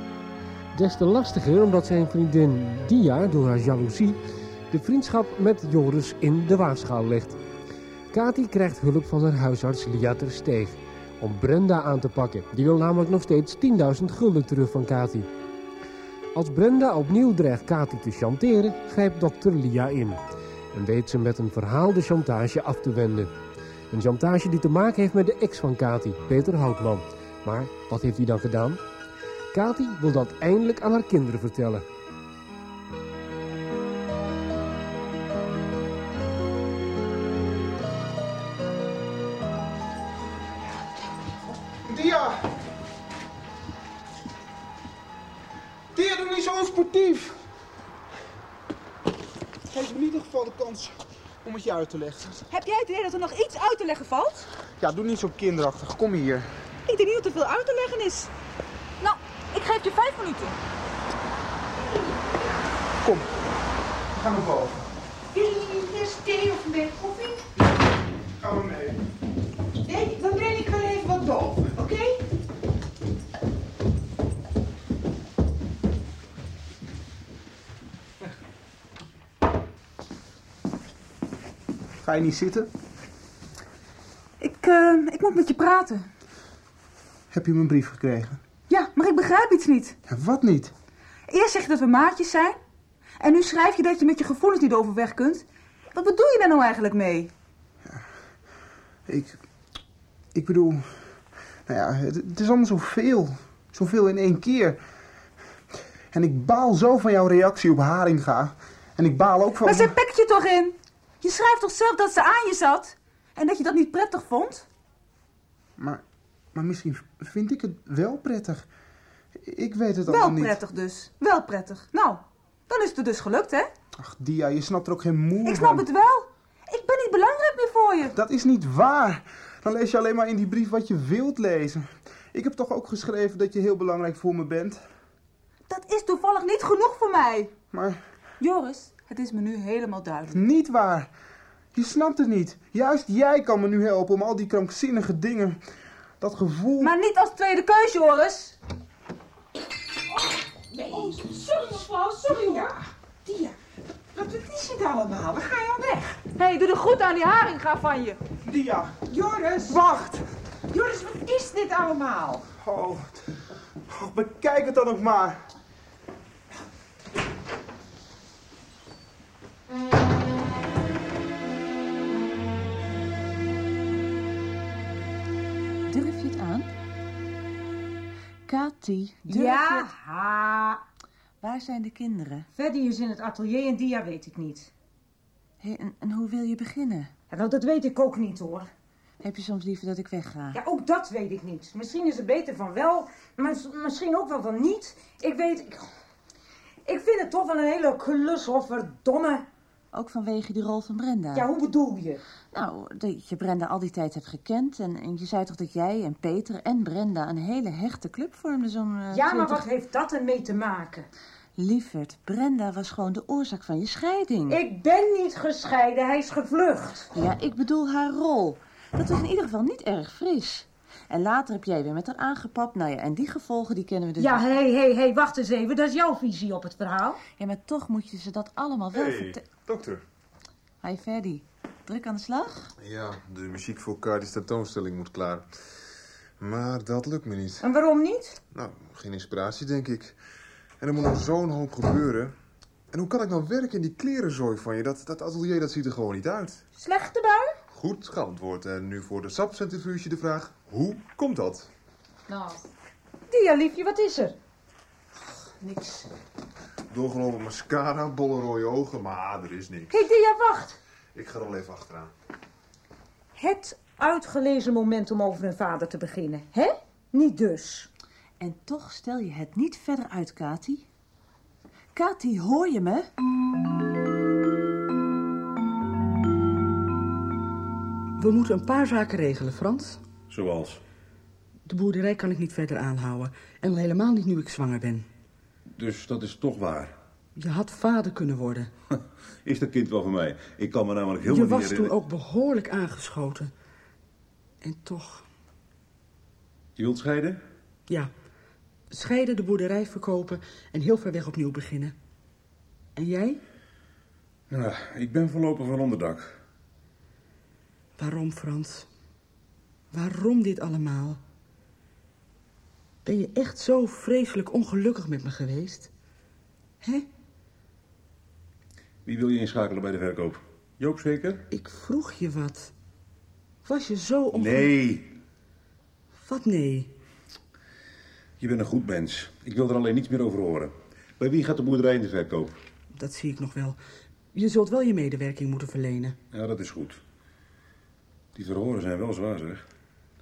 Des te lastiger omdat zijn vriendin Dia door haar jaloezie de vriendschap met Joris in de waagschaal legt. Kati krijgt hulp van haar huisarts Lia ter Steeg om Brenda aan te pakken. Die wil namelijk nog steeds 10.000 gulden terug van Kati. Als Brenda opnieuw dreigt Kati te chanteren, grijpt dokter Lia in. En weet ze met een verhaal de chantage af te wenden. Een chantage die te maken heeft met de ex van Kati, Peter Houtman. Maar wat heeft hij dan gedaan? Kati wil dat eindelijk aan haar kinderen vertellen. Dia! Dia, doe niet zo sportief. Geef me in ieder geval de kans om het je uit te leggen. Heb jij het idee dat er nog iets uit te leggen valt? Ja, doe niet zo kinderachtig. Kom hier. Ik denk niet dat er veel uit te leggen is. Ik geef je vijf minuten. Kom. We gaan naar boven. Wil je eerst thee of een koffie? Gaan we mee. Nee, dan breng ik wel even wat boven, oké? Ga je niet zitten? Ik, eh, ik moet met je praten. Heb je mijn brief gekregen? Ja, begrijp iets niet. Ja, wat niet? Eerst zeg je dat we maatjes zijn. En nu schrijf je dat je met je gevoelens niet overweg kunt. Wat bedoel je daar nou eigenlijk mee? Ik... Ik bedoel... Nou ja, het, het is allemaal zoveel. Zoveel in één keer. En ik baal zo van jouw reactie op Haringa. En ik baal ook van... Maar ze pekt je toch in? Je schrijft toch zelf dat ze aan je zat? En dat je dat niet prettig vond? Maar, maar misschien vind ik het wel prettig. Ik weet het Wel allemaal niet. prettig dus. Wel prettig. Nou, dan is het er dus gelukt, hè? Ach, Dia, je snapt er ook geen moe Ik snap van. het wel. Ik ben niet belangrijk meer voor je. Dat is niet waar. Dan lees je alleen maar in die brief wat je wilt lezen. Ik heb toch ook geschreven dat je heel belangrijk voor me bent. Dat is toevallig niet genoeg voor mij. Maar Joris, het is me nu helemaal duidelijk. niet waar. Je snapt het niet. Juist jij kan me nu helpen om al die krankzinnige dingen, dat gevoel... Maar niet als tweede keus, Joris. Nee. sorry mevrouw, sorry hoor. Dia, wat is het allemaal? Waar ga je al weg? Hé, hey, doe er goed aan die haringa van je. Dia, Joris. wacht. Joris, wat is dit allemaal? Oh, oh, bekijk het dan ook maar. Kati, durf Ja, je het... ha. Waar zijn de kinderen? Freddy is in het atelier en Dia weet ik niet. Hé, en, en hoe wil je beginnen? Ja, nou, dat weet ik ook niet hoor. Heb je soms liever dat ik wegga? Ja, ook dat weet ik niet. Misschien is het beter van wel, maar misschien ook wel van niet. Ik weet... Ik, ik vind het toch wel een hele klus, hoor, verdomme. Ook vanwege die rol van Brenda? Ja, hoe bedoel je? Nou, dat je Brenda al die tijd hebt gekend. En, en je zei toch dat jij en Peter en Brenda een hele hechte club vormden zo'n... eh, Ja, maar 20 wat heeft dat ermee te maken? Lieverd, Brenda was gewoon de oorzaak van je scheiding. Ik ben niet gescheiden, hij is gevlucht. Ja, ik bedoel haar rol. Dat was in ieder geval niet erg fris. En later heb jij weer met haar aangepapt. Nou ja, en die gevolgen die kennen we dus... Ja, hé, hé, hé, wacht eens even. Dat is jouw visie op het verhaal. Ja, maar toch moet je ze dat allemaal wel Hey, vertellen. dokter. Hi, Ferdy. Druk aan de slag? Ja, de muziek voor Cardis tentoonstelling moet klaar. Maar dat lukt me niet. En waarom niet? Nou, geen inspiratie, denk ik. En er moet nog zo'n hoop gebeuren. En hoe kan ik nou werken in die klerenzooi van je? Dat, dat atelier dat ziet er gewoon niet uit. Slechte bui? Goed geantwoord. En nu voor de sapcentrifuge de vraag, hoe komt dat? Nou. Dia, liefje, wat is er? Niks. Doorgelopen mascara, bolle rode ogen, maar er is niks. Hé, hey, Dia, wacht. Ik ga er al even achteraan. Het uitgelezen moment om over hun vader te beginnen, hè? Niet dus. En toch stel je het niet verder uit, Kati. Kati, hoor je me? We moeten een paar zaken regelen, Frans. Zoals? De boerderij kan ik niet verder aanhouden. En al helemaal niet nu ik zwanger ben. Dus dat is toch waar. Je had vader kunnen worden. Is dat kind wel van mij? Ik kan me namelijk Je helemaal niet was toen herinneren. ook behoorlijk aangeschoten. En toch, Je wilt scheiden? ja. Scheiden, de boerderij verkopen en heel ver weg opnieuw beginnen. En jij? Nou, ik ben voorlopig van onderdak. Waarom, Frans? Waarom dit allemaal? Ben je echt zo vreselijk ongelukkig met me geweest? Hè? Wie wil je inschakelen bij de verkoop? Joop zeker? Ik vroeg je wat. Was je zo ongelukkig? Nee, Wat nee? je bent een goed mens. Ik wil er alleen niets meer over horen. Bij wie gaat de boerderij in de verkoop? Dat zie ik nog wel. Je zult wel je medewerking moeten verlenen. Ja, dat is goed. Die verhoren zijn wel zwaar, zeg.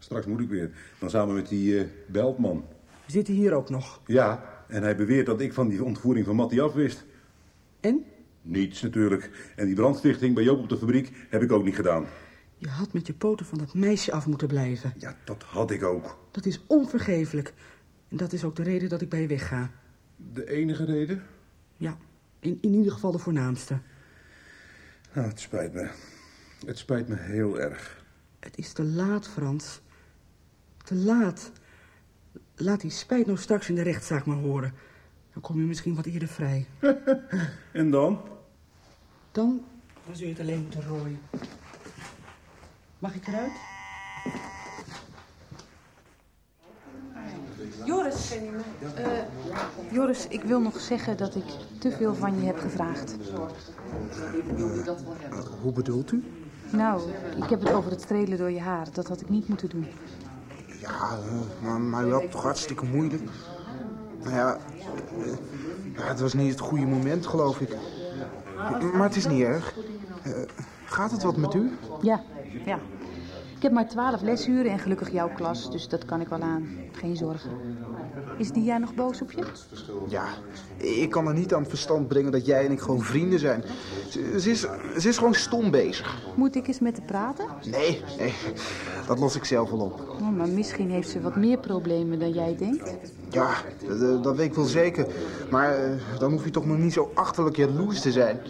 Straks moet ik weer. Dan samen met die eh Beltman. We zitten hier ook nog. Ja, en hij beweert dat ik van die ontvoering van Mattie afwist. En? Niets natuurlijk. En die brandstichting bij Joop op de fabriek heb ik ook niet gedaan. Je had met je poten van dat meisje af moeten blijven. Ja, dat had ik ook. Dat is onvergeeflijk. En dat is ook de reden dat ik bij je wegga. De enige reden? Ja, in, in ieder geval de voornaamste. Nou, het spijt me. Het spijt me heel erg. Het is te laat, Frans. Te laat. Laat die spijt nou straks in de rechtszaak maar horen. Dan kom je misschien wat eerder vrij. En dan? Dan, dan zul je het alleen moeten rooien. Mag ik eruit? Joris, eh, Joris, ik wil nog zeggen dat ik te veel van je heb gevraagd. Hoe bedoelt u? Nou, ik heb het over het strelen door je haar. Dat had ik niet moeten doen. Ja, maar, maar het toch hartstikke moeilijk. Nou ja, eh, ja, het was niet het goede moment, geloof ik. Maar het is niet erg. Eh, gaat het wat met u? Ja, ja. Ik heb maar twaalf lesuren en gelukkig jouw klas, dus dat kan ik wel aan. Geen zorgen. Is die jij nog boos op je? Ja, ik kan er niet aan het verstand brengen dat jij en ik gewoon vrienden zijn. Ze, ze is, ze is gewoon stom bezig. Moet ik eens met haar praten? Nee, nee, dat los ik zelf wel op. Oh, maar misschien heeft ze wat meer problemen dan jij denkt. Ja, dat, dat weet ik wel zeker. Maar eh, dan hoef je toch nog niet zo achterlijk jaloers te zijn.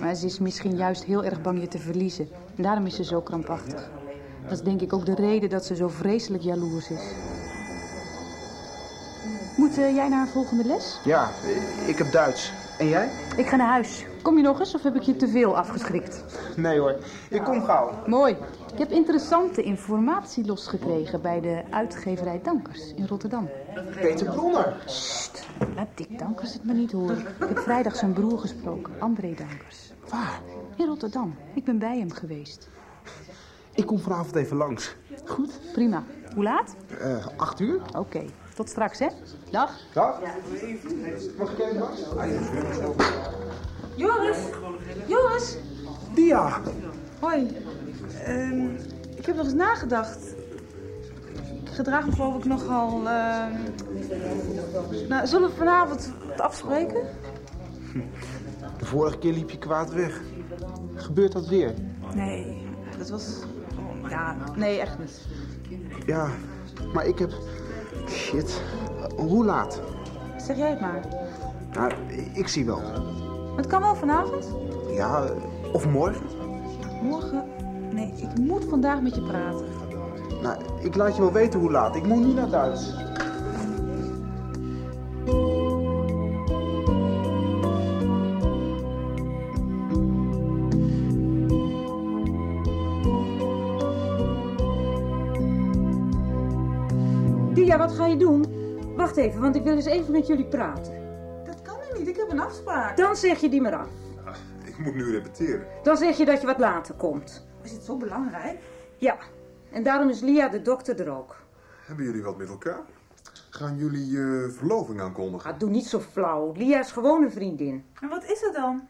Maar ze is misschien juist heel erg bang je te verliezen. En daarom is ze zo krampachtig. Dat is denk ik ook de reden dat ze zo vreselijk jaloers is. Moet eh, jij naar een volgende les? Ja, ik heb Duits. En jij? Ik ga naar huis. Kom je nog eens of heb ik je te veel afgeschrikt? Nee hoor, ik kom gauw. Mooi. Ik heb interessante informatie losgekregen bij de uitgeverij Dankers in Rotterdam. Peter Bronner. Sst, laat Dick Dankers het maar niet horen. Ik heb vrijdag zijn broer gesproken, André Dankers. Waar? In Rotterdam. Ik ben bij hem geweest. Ik kom vanavond even langs. Goed, prima. Hoe laat? Eh, acht uur? Oké, tot straks hè. Dag. Dag. Mag ik even langs? Joris! Joris! Dia! Hoi. Ehm, ik heb nog eens nagedacht. Ik gedraag me geloof ik nogal... ehm, Nou, zullen we vanavond wat afspreken? De vorige keer liep je kwaad weg. Gebeurt dat weer? Nee, dat was... Ja, nee, echt niet. Ja, maar ik heb... Shit. Hoe laat? Zeg jij het maar. Nou, ik zie wel. Het kan wel vanavond. Ja, of morgen? Morgen? Nee, ik moet vandaag met je praten. Nou, ik laat je wel weten hoe laat. Ik moet nu naar Duits. Dia, wat ga je doen? Wacht even, want ik wil eens even met jullie praten. Dat kan nu niet, ik heb een afspraak. Dan zeg je die maar af. Ik moet nu repeteren. Dan zeg je dat je wat later komt. Is het zo belangrijk? Ja, en daarom is Lia de dokter er ook. Hebben jullie wat met elkaar? Gaan jullie je verloving aankondigen? Ah, doe niet zo flauw. Lia is gewoon een vriendin. En wat is er dan?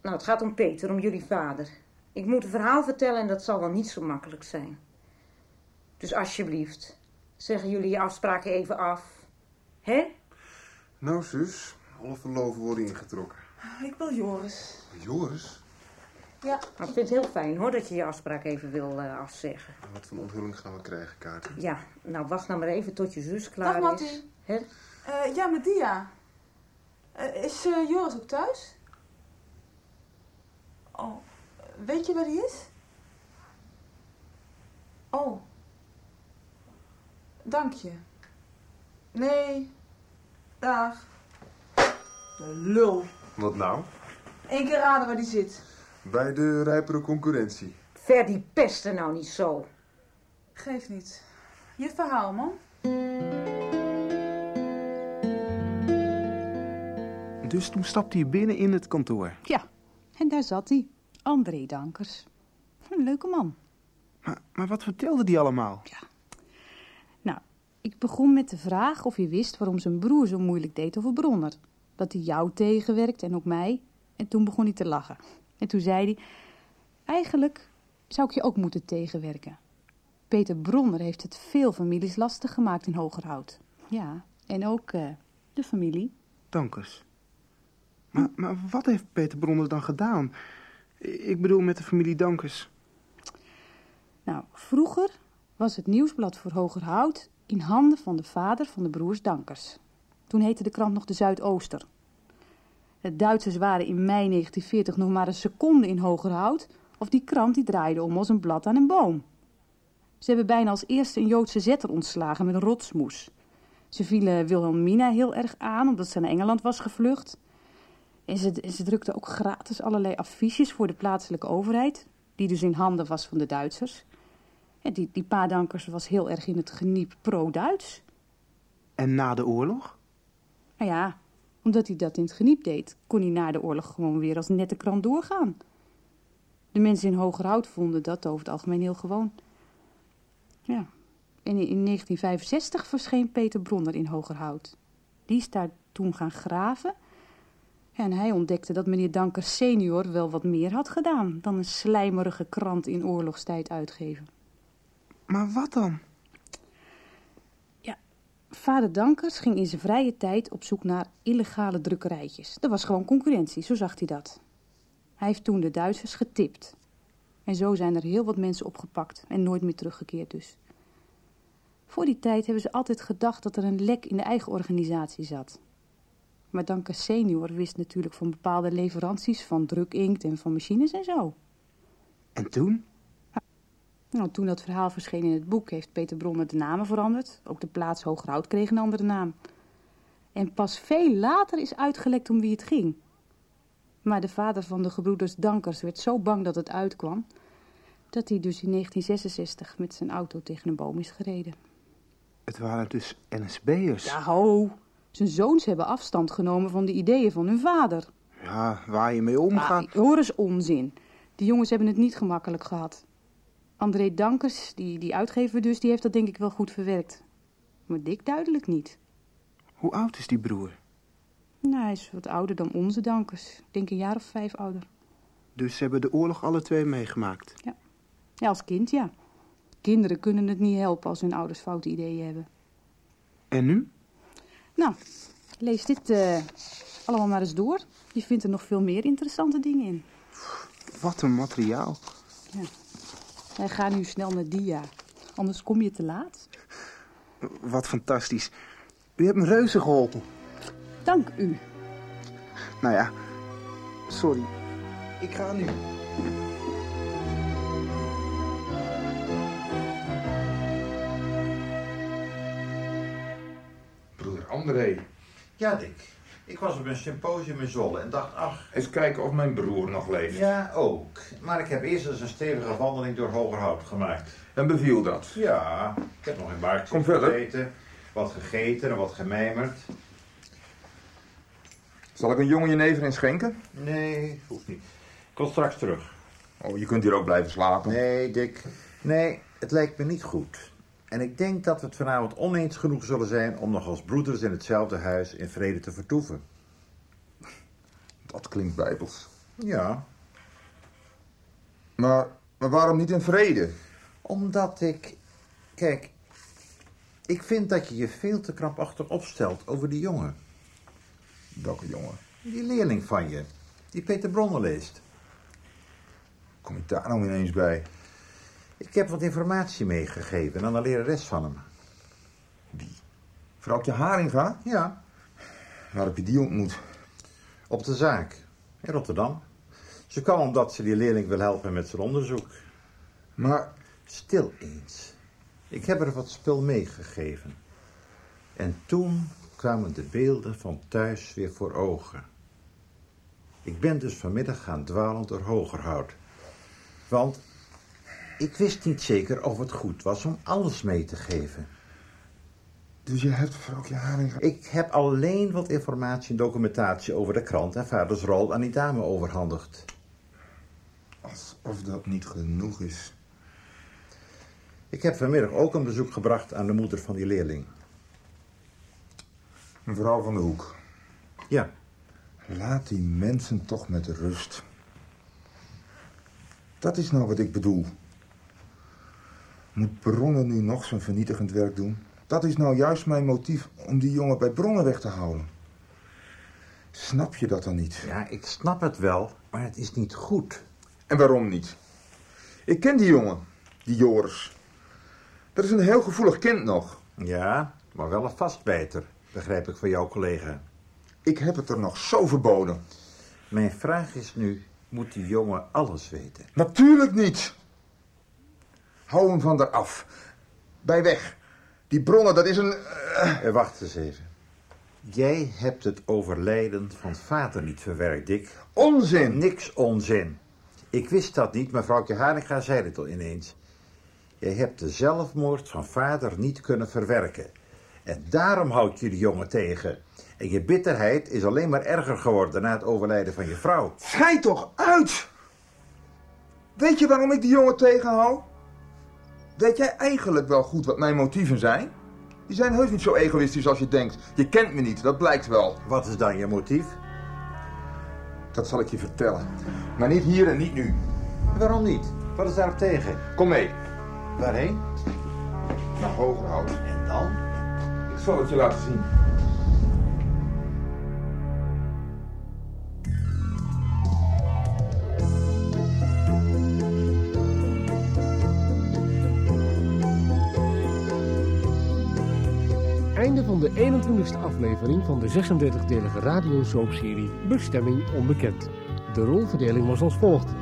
Nou, het gaat om Peter, om jullie vader. Ik moet een verhaal vertellen en dat zal wel niet zo makkelijk zijn. Dus alsjeblieft, zeggen jullie je afspraken even af. Hè? Nou, zus, alle verloven worden ingetrokken. Ik wil Joris. Joris, Ja. Nou, ik vind het heel fijn hoor dat je je afspraak even wil eh, afzeggen. wat voor onthulling gaan we krijgen, Kaarten? Ja, nou wacht nou maar even tot je zus klaar Dag, is. Hè? Eh, ja, met Dia. Eh, is eh, Joris ook thuis? Oh, weet je waar hij is? Oh. Dank je. Nee. Dag. De lul. Wat nou? Eén keer raden waar die zit. Bij de rijpere concurrentie. Ver die pesten nou niet zo. Geeft niet. Je verhaal, man. Dus toen stapte hij binnen in het kantoor. Ja, en daar zat hij. André Dankers. Een leuke man. Maar, maar wat vertelde die allemaal? Nou, ik begon met de vraag of hij wist waarom zijn broer zo moeilijk deed over Bronner. Dat hij jou tegenwerkt en ook mij. En toen begon hij te lachen. En toen zei hij, eigenlijk zou ik je ook moeten tegenwerken. Peter Bronner heeft het veel families lastig gemaakt in Hogerhout. Ja, en ook eh, de familie. Dankers. Maar, maar wat heeft Peter Bronner dan gedaan? Ik bedoel met de familie Dankers. Nou, vroeger was het nieuwsblad voor Hogerhout in handen van de vader van de broers Dankers. Toen heette de krant nog de Zuidooster. De Duitsers waren in mei 1940 nog maar een seconde in Hogerhout... of die krant die draaide om als een blad aan een boom. Ze hebben bijna als eerste een Joodse zetter ontslagen met een rotsmoes. Ze vielen Wilhelmina heel erg aan omdat ze naar Engeland was gevlucht. En ze, ze drukten ook gratis allerlei affiches voor de plaatselijke overheid... die dus in handen was van de Duitsers... Die, die pa Dankers was heel erg in het geniep pro-Duits. En na de oorlog? Nou ja, omdat hij dat in het geniep deed, kon hij na de oorlog gewoon weer als nette krant doorgaan. De mensen in Hogerhout vonden dat over het algemeen heel gewoon. Ja, en in, in 1965 verscheen Peter Bronner in Hogerhout. Die is daar toen gaan graven. En hij ontdekte dat meneer Dankers senior wel wat meer had gedaan... dan een slijmerige krant in oorlogstijd uitgeven. Maar wat dan? Vader Dankers ging in zijn vrije tijd op zoek naar illegale drukkerijtjes. Er was gewoon concurrentie, zo zag hij dat. Hij heeft toen de Duitsers getipt. En zo zijn er heel wat mensen opgepakt en nooit meer teruggekeerd dus. Voor die tijd hebben ze altijd gedacht dat er een lek in de eigen organisatie zat. Maar Dankers senior wist natuurlijk van bepaalde leveranties van drukinkt en van machines en zo. En toen? Nou, toen dat verhaal verscheen in het boek heeft Peter Bronner de namen veranderd. Ook de plaats Hogerhout kreeg een andere naam. En pas veel later is uitgelekt om wie het ging. Maar de vader van de gebroeders Dankers werd zo bang dat het uitkwam... dat hij dus in 1966 met zijn auto tegen een boom is gereden. Het waren dus NSB'ers. Ja, ho. Zijn zoons hebben afstand genomen van de ideeën van hun vader. Ja, waar je mee omgaat. Ah, hoor eens onzin. Die jongens hebben het niet gemakkelijk gehad. André Dankers, die, die uitgever dus, die heeft dat denk ik wel goed verwerkt. Maar Dick duidelijk niet. Hoe oud is die broer? Nou, hij is wat ouder dan onze Dankers. Ik denk een jaar of vijf ouder. Dus ze hebben de oorlog alle twee meegemaakt. Ja, als kind, ja. Kinderen kunnen het niet helpen als hun ouders foute ideeën hebben. En nu? Nou, lees dit eh, allemaal maar eens door. Je vindt er nog veel meer interessante dingen in. Wat een materiaal. Ja. En ga nu snel naar Dia, anders kom je te laat. Wat fantastisch. U hebt me reuze geholpen. Dank u. Nou ja, sorry. Ik ga nu. Broeder André. Ja, Dick. Ik was op een symposium in Zwolle en dacht, ach... Eens kijken of mijn broer nog leeft. Ja, ook. Maar ik heb eerst eens een stevige wandeling door Hogerhout gemaakt. En beviel dat? Ja, ik heb nog Kom verder. gezeten, wat gegeten en wat gemijmerd. Zal ik een jongen je never in schenken? Nee, hoeft niet. Ik kom straks terug. Oh, je kunt hier ook blijven slapen. Nee, Dick. Nee, het lijkt me niet goed. En ik denk dat we het vanavond oneens genoeg zullen zijn om nog als broeders in hetzelfde huis in vrede te vertoeven. Dat klinkt bijbels. Ja. Maar, maar waarom niet in vrede? Omdat ik... Kijk, ik vind dat je je veel te krampachtig opstelt over die jongen. Welke jongen? Die leerling van je, die Peter Bronner leest. Kom ik daar nou ineens bij? Ik heb wat informatie meegegeven aan de lerares van hem. Vrouwtje Haringa? Ja. Waar heb je die ontmoet? Op de zaak, in Rotterdam. Ze kwam omdat ze die leerling wil helpen met zijn onderzoek. Maar... Stil eens. Ik heb er wat spul meegegeven. En toen kwamen de beelden van thuis weer voor ogen. Ik ben dus vanmiddag gaan dwalen door Hogerhout. Want ik wist niet zeker of het goed was om alles mee te geven. Dus je hebt vrouwtje Haringa... Ik heb alleen wat informatie en documentatie over de krant en vaders rol aan die dame overhandigd. Alsof dat niet genoeg is. Ik heb vanmiddag ook een bezoek gebracht aan de moeder van die leerling. Mevrouw van de Hoek. Ja. Laat die mensen toch met rust. Dat is nou wat ik bedoel. Moet Bronnen nu nog zijn vernietigend werk doen? Dat is nou juist mijn motief om die jongen bij Bronnen weg te houden. Snap je dat dan niet? Ja, ik snap het wel, maar het is niet goed. En waarom niet? Ik ken die jongen, die Joris. Dat is een heel gevoelig kind nog. Ja, maar wel een vastbijter, begrijp ik van jouw collega. Ik heb het er nog zo verboden. Mijn vraag is nu, moet die jongen alles weten? Natuurlijk niet. Hou hem van daar af. Bij weg. Die bronnen, dat is een... Eh, wacht eens even. Jij hebt het overlijden van vader niet verwerkt, Dick. Onzin! Niks onzin. Ik wist dat niet, mevrouwtje Haringa zei het al ineens. Jij hebt de zelfmoord van vader niet kunnen verwerken. En daarom houd je de jongen tegen. En je bitterheid is alleen maar erger geworden na het overlijden van je vrouw. Schijt toch uit! Weet je waarom ik die jongen tegenhoud? Weet jij eigenlijk wel goed wat mijn motieven zijn? Die zijn heus niet zo egoïstisch als je denkt. Je kent me niet, dat blijkt wel. Wat is dan je motief? Dat zal ik je vertellen. Maar niet hier en niet nu. Waarom niet? Wat is daarop tegen? Kom mee. Waarheen? Naar Hogerhout. En dan? Ik zal het je laten zien. Van de 21ste aflevering van de 36-delige radiosoapserie Bestemming Onbekend. De rolverdeling was als volgt.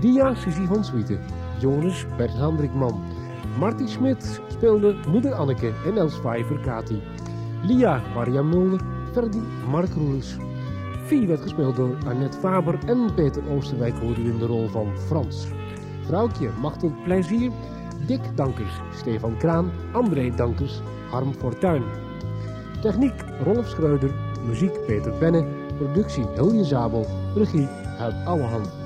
Dia Suzy van Swieten, Joris Bert Hendrikman. Marty Smit speelde moeder Anneke en Els Vijver Kati. Lia Maria Mulder, Ferdi Mark Roelers. Vie werd gespeeld door Annette Faber en Peter Oosterwijk hoorde u in de rol van Frans. Vrouwtje Machtel Plezier, Dick Dankers, Stefan Kraan, André Dankers, Harm Fortuyn. Techniek Rolf Schreuder, muziek Peter Benne, productie Hilje Zabel, regie uit Ouwehand.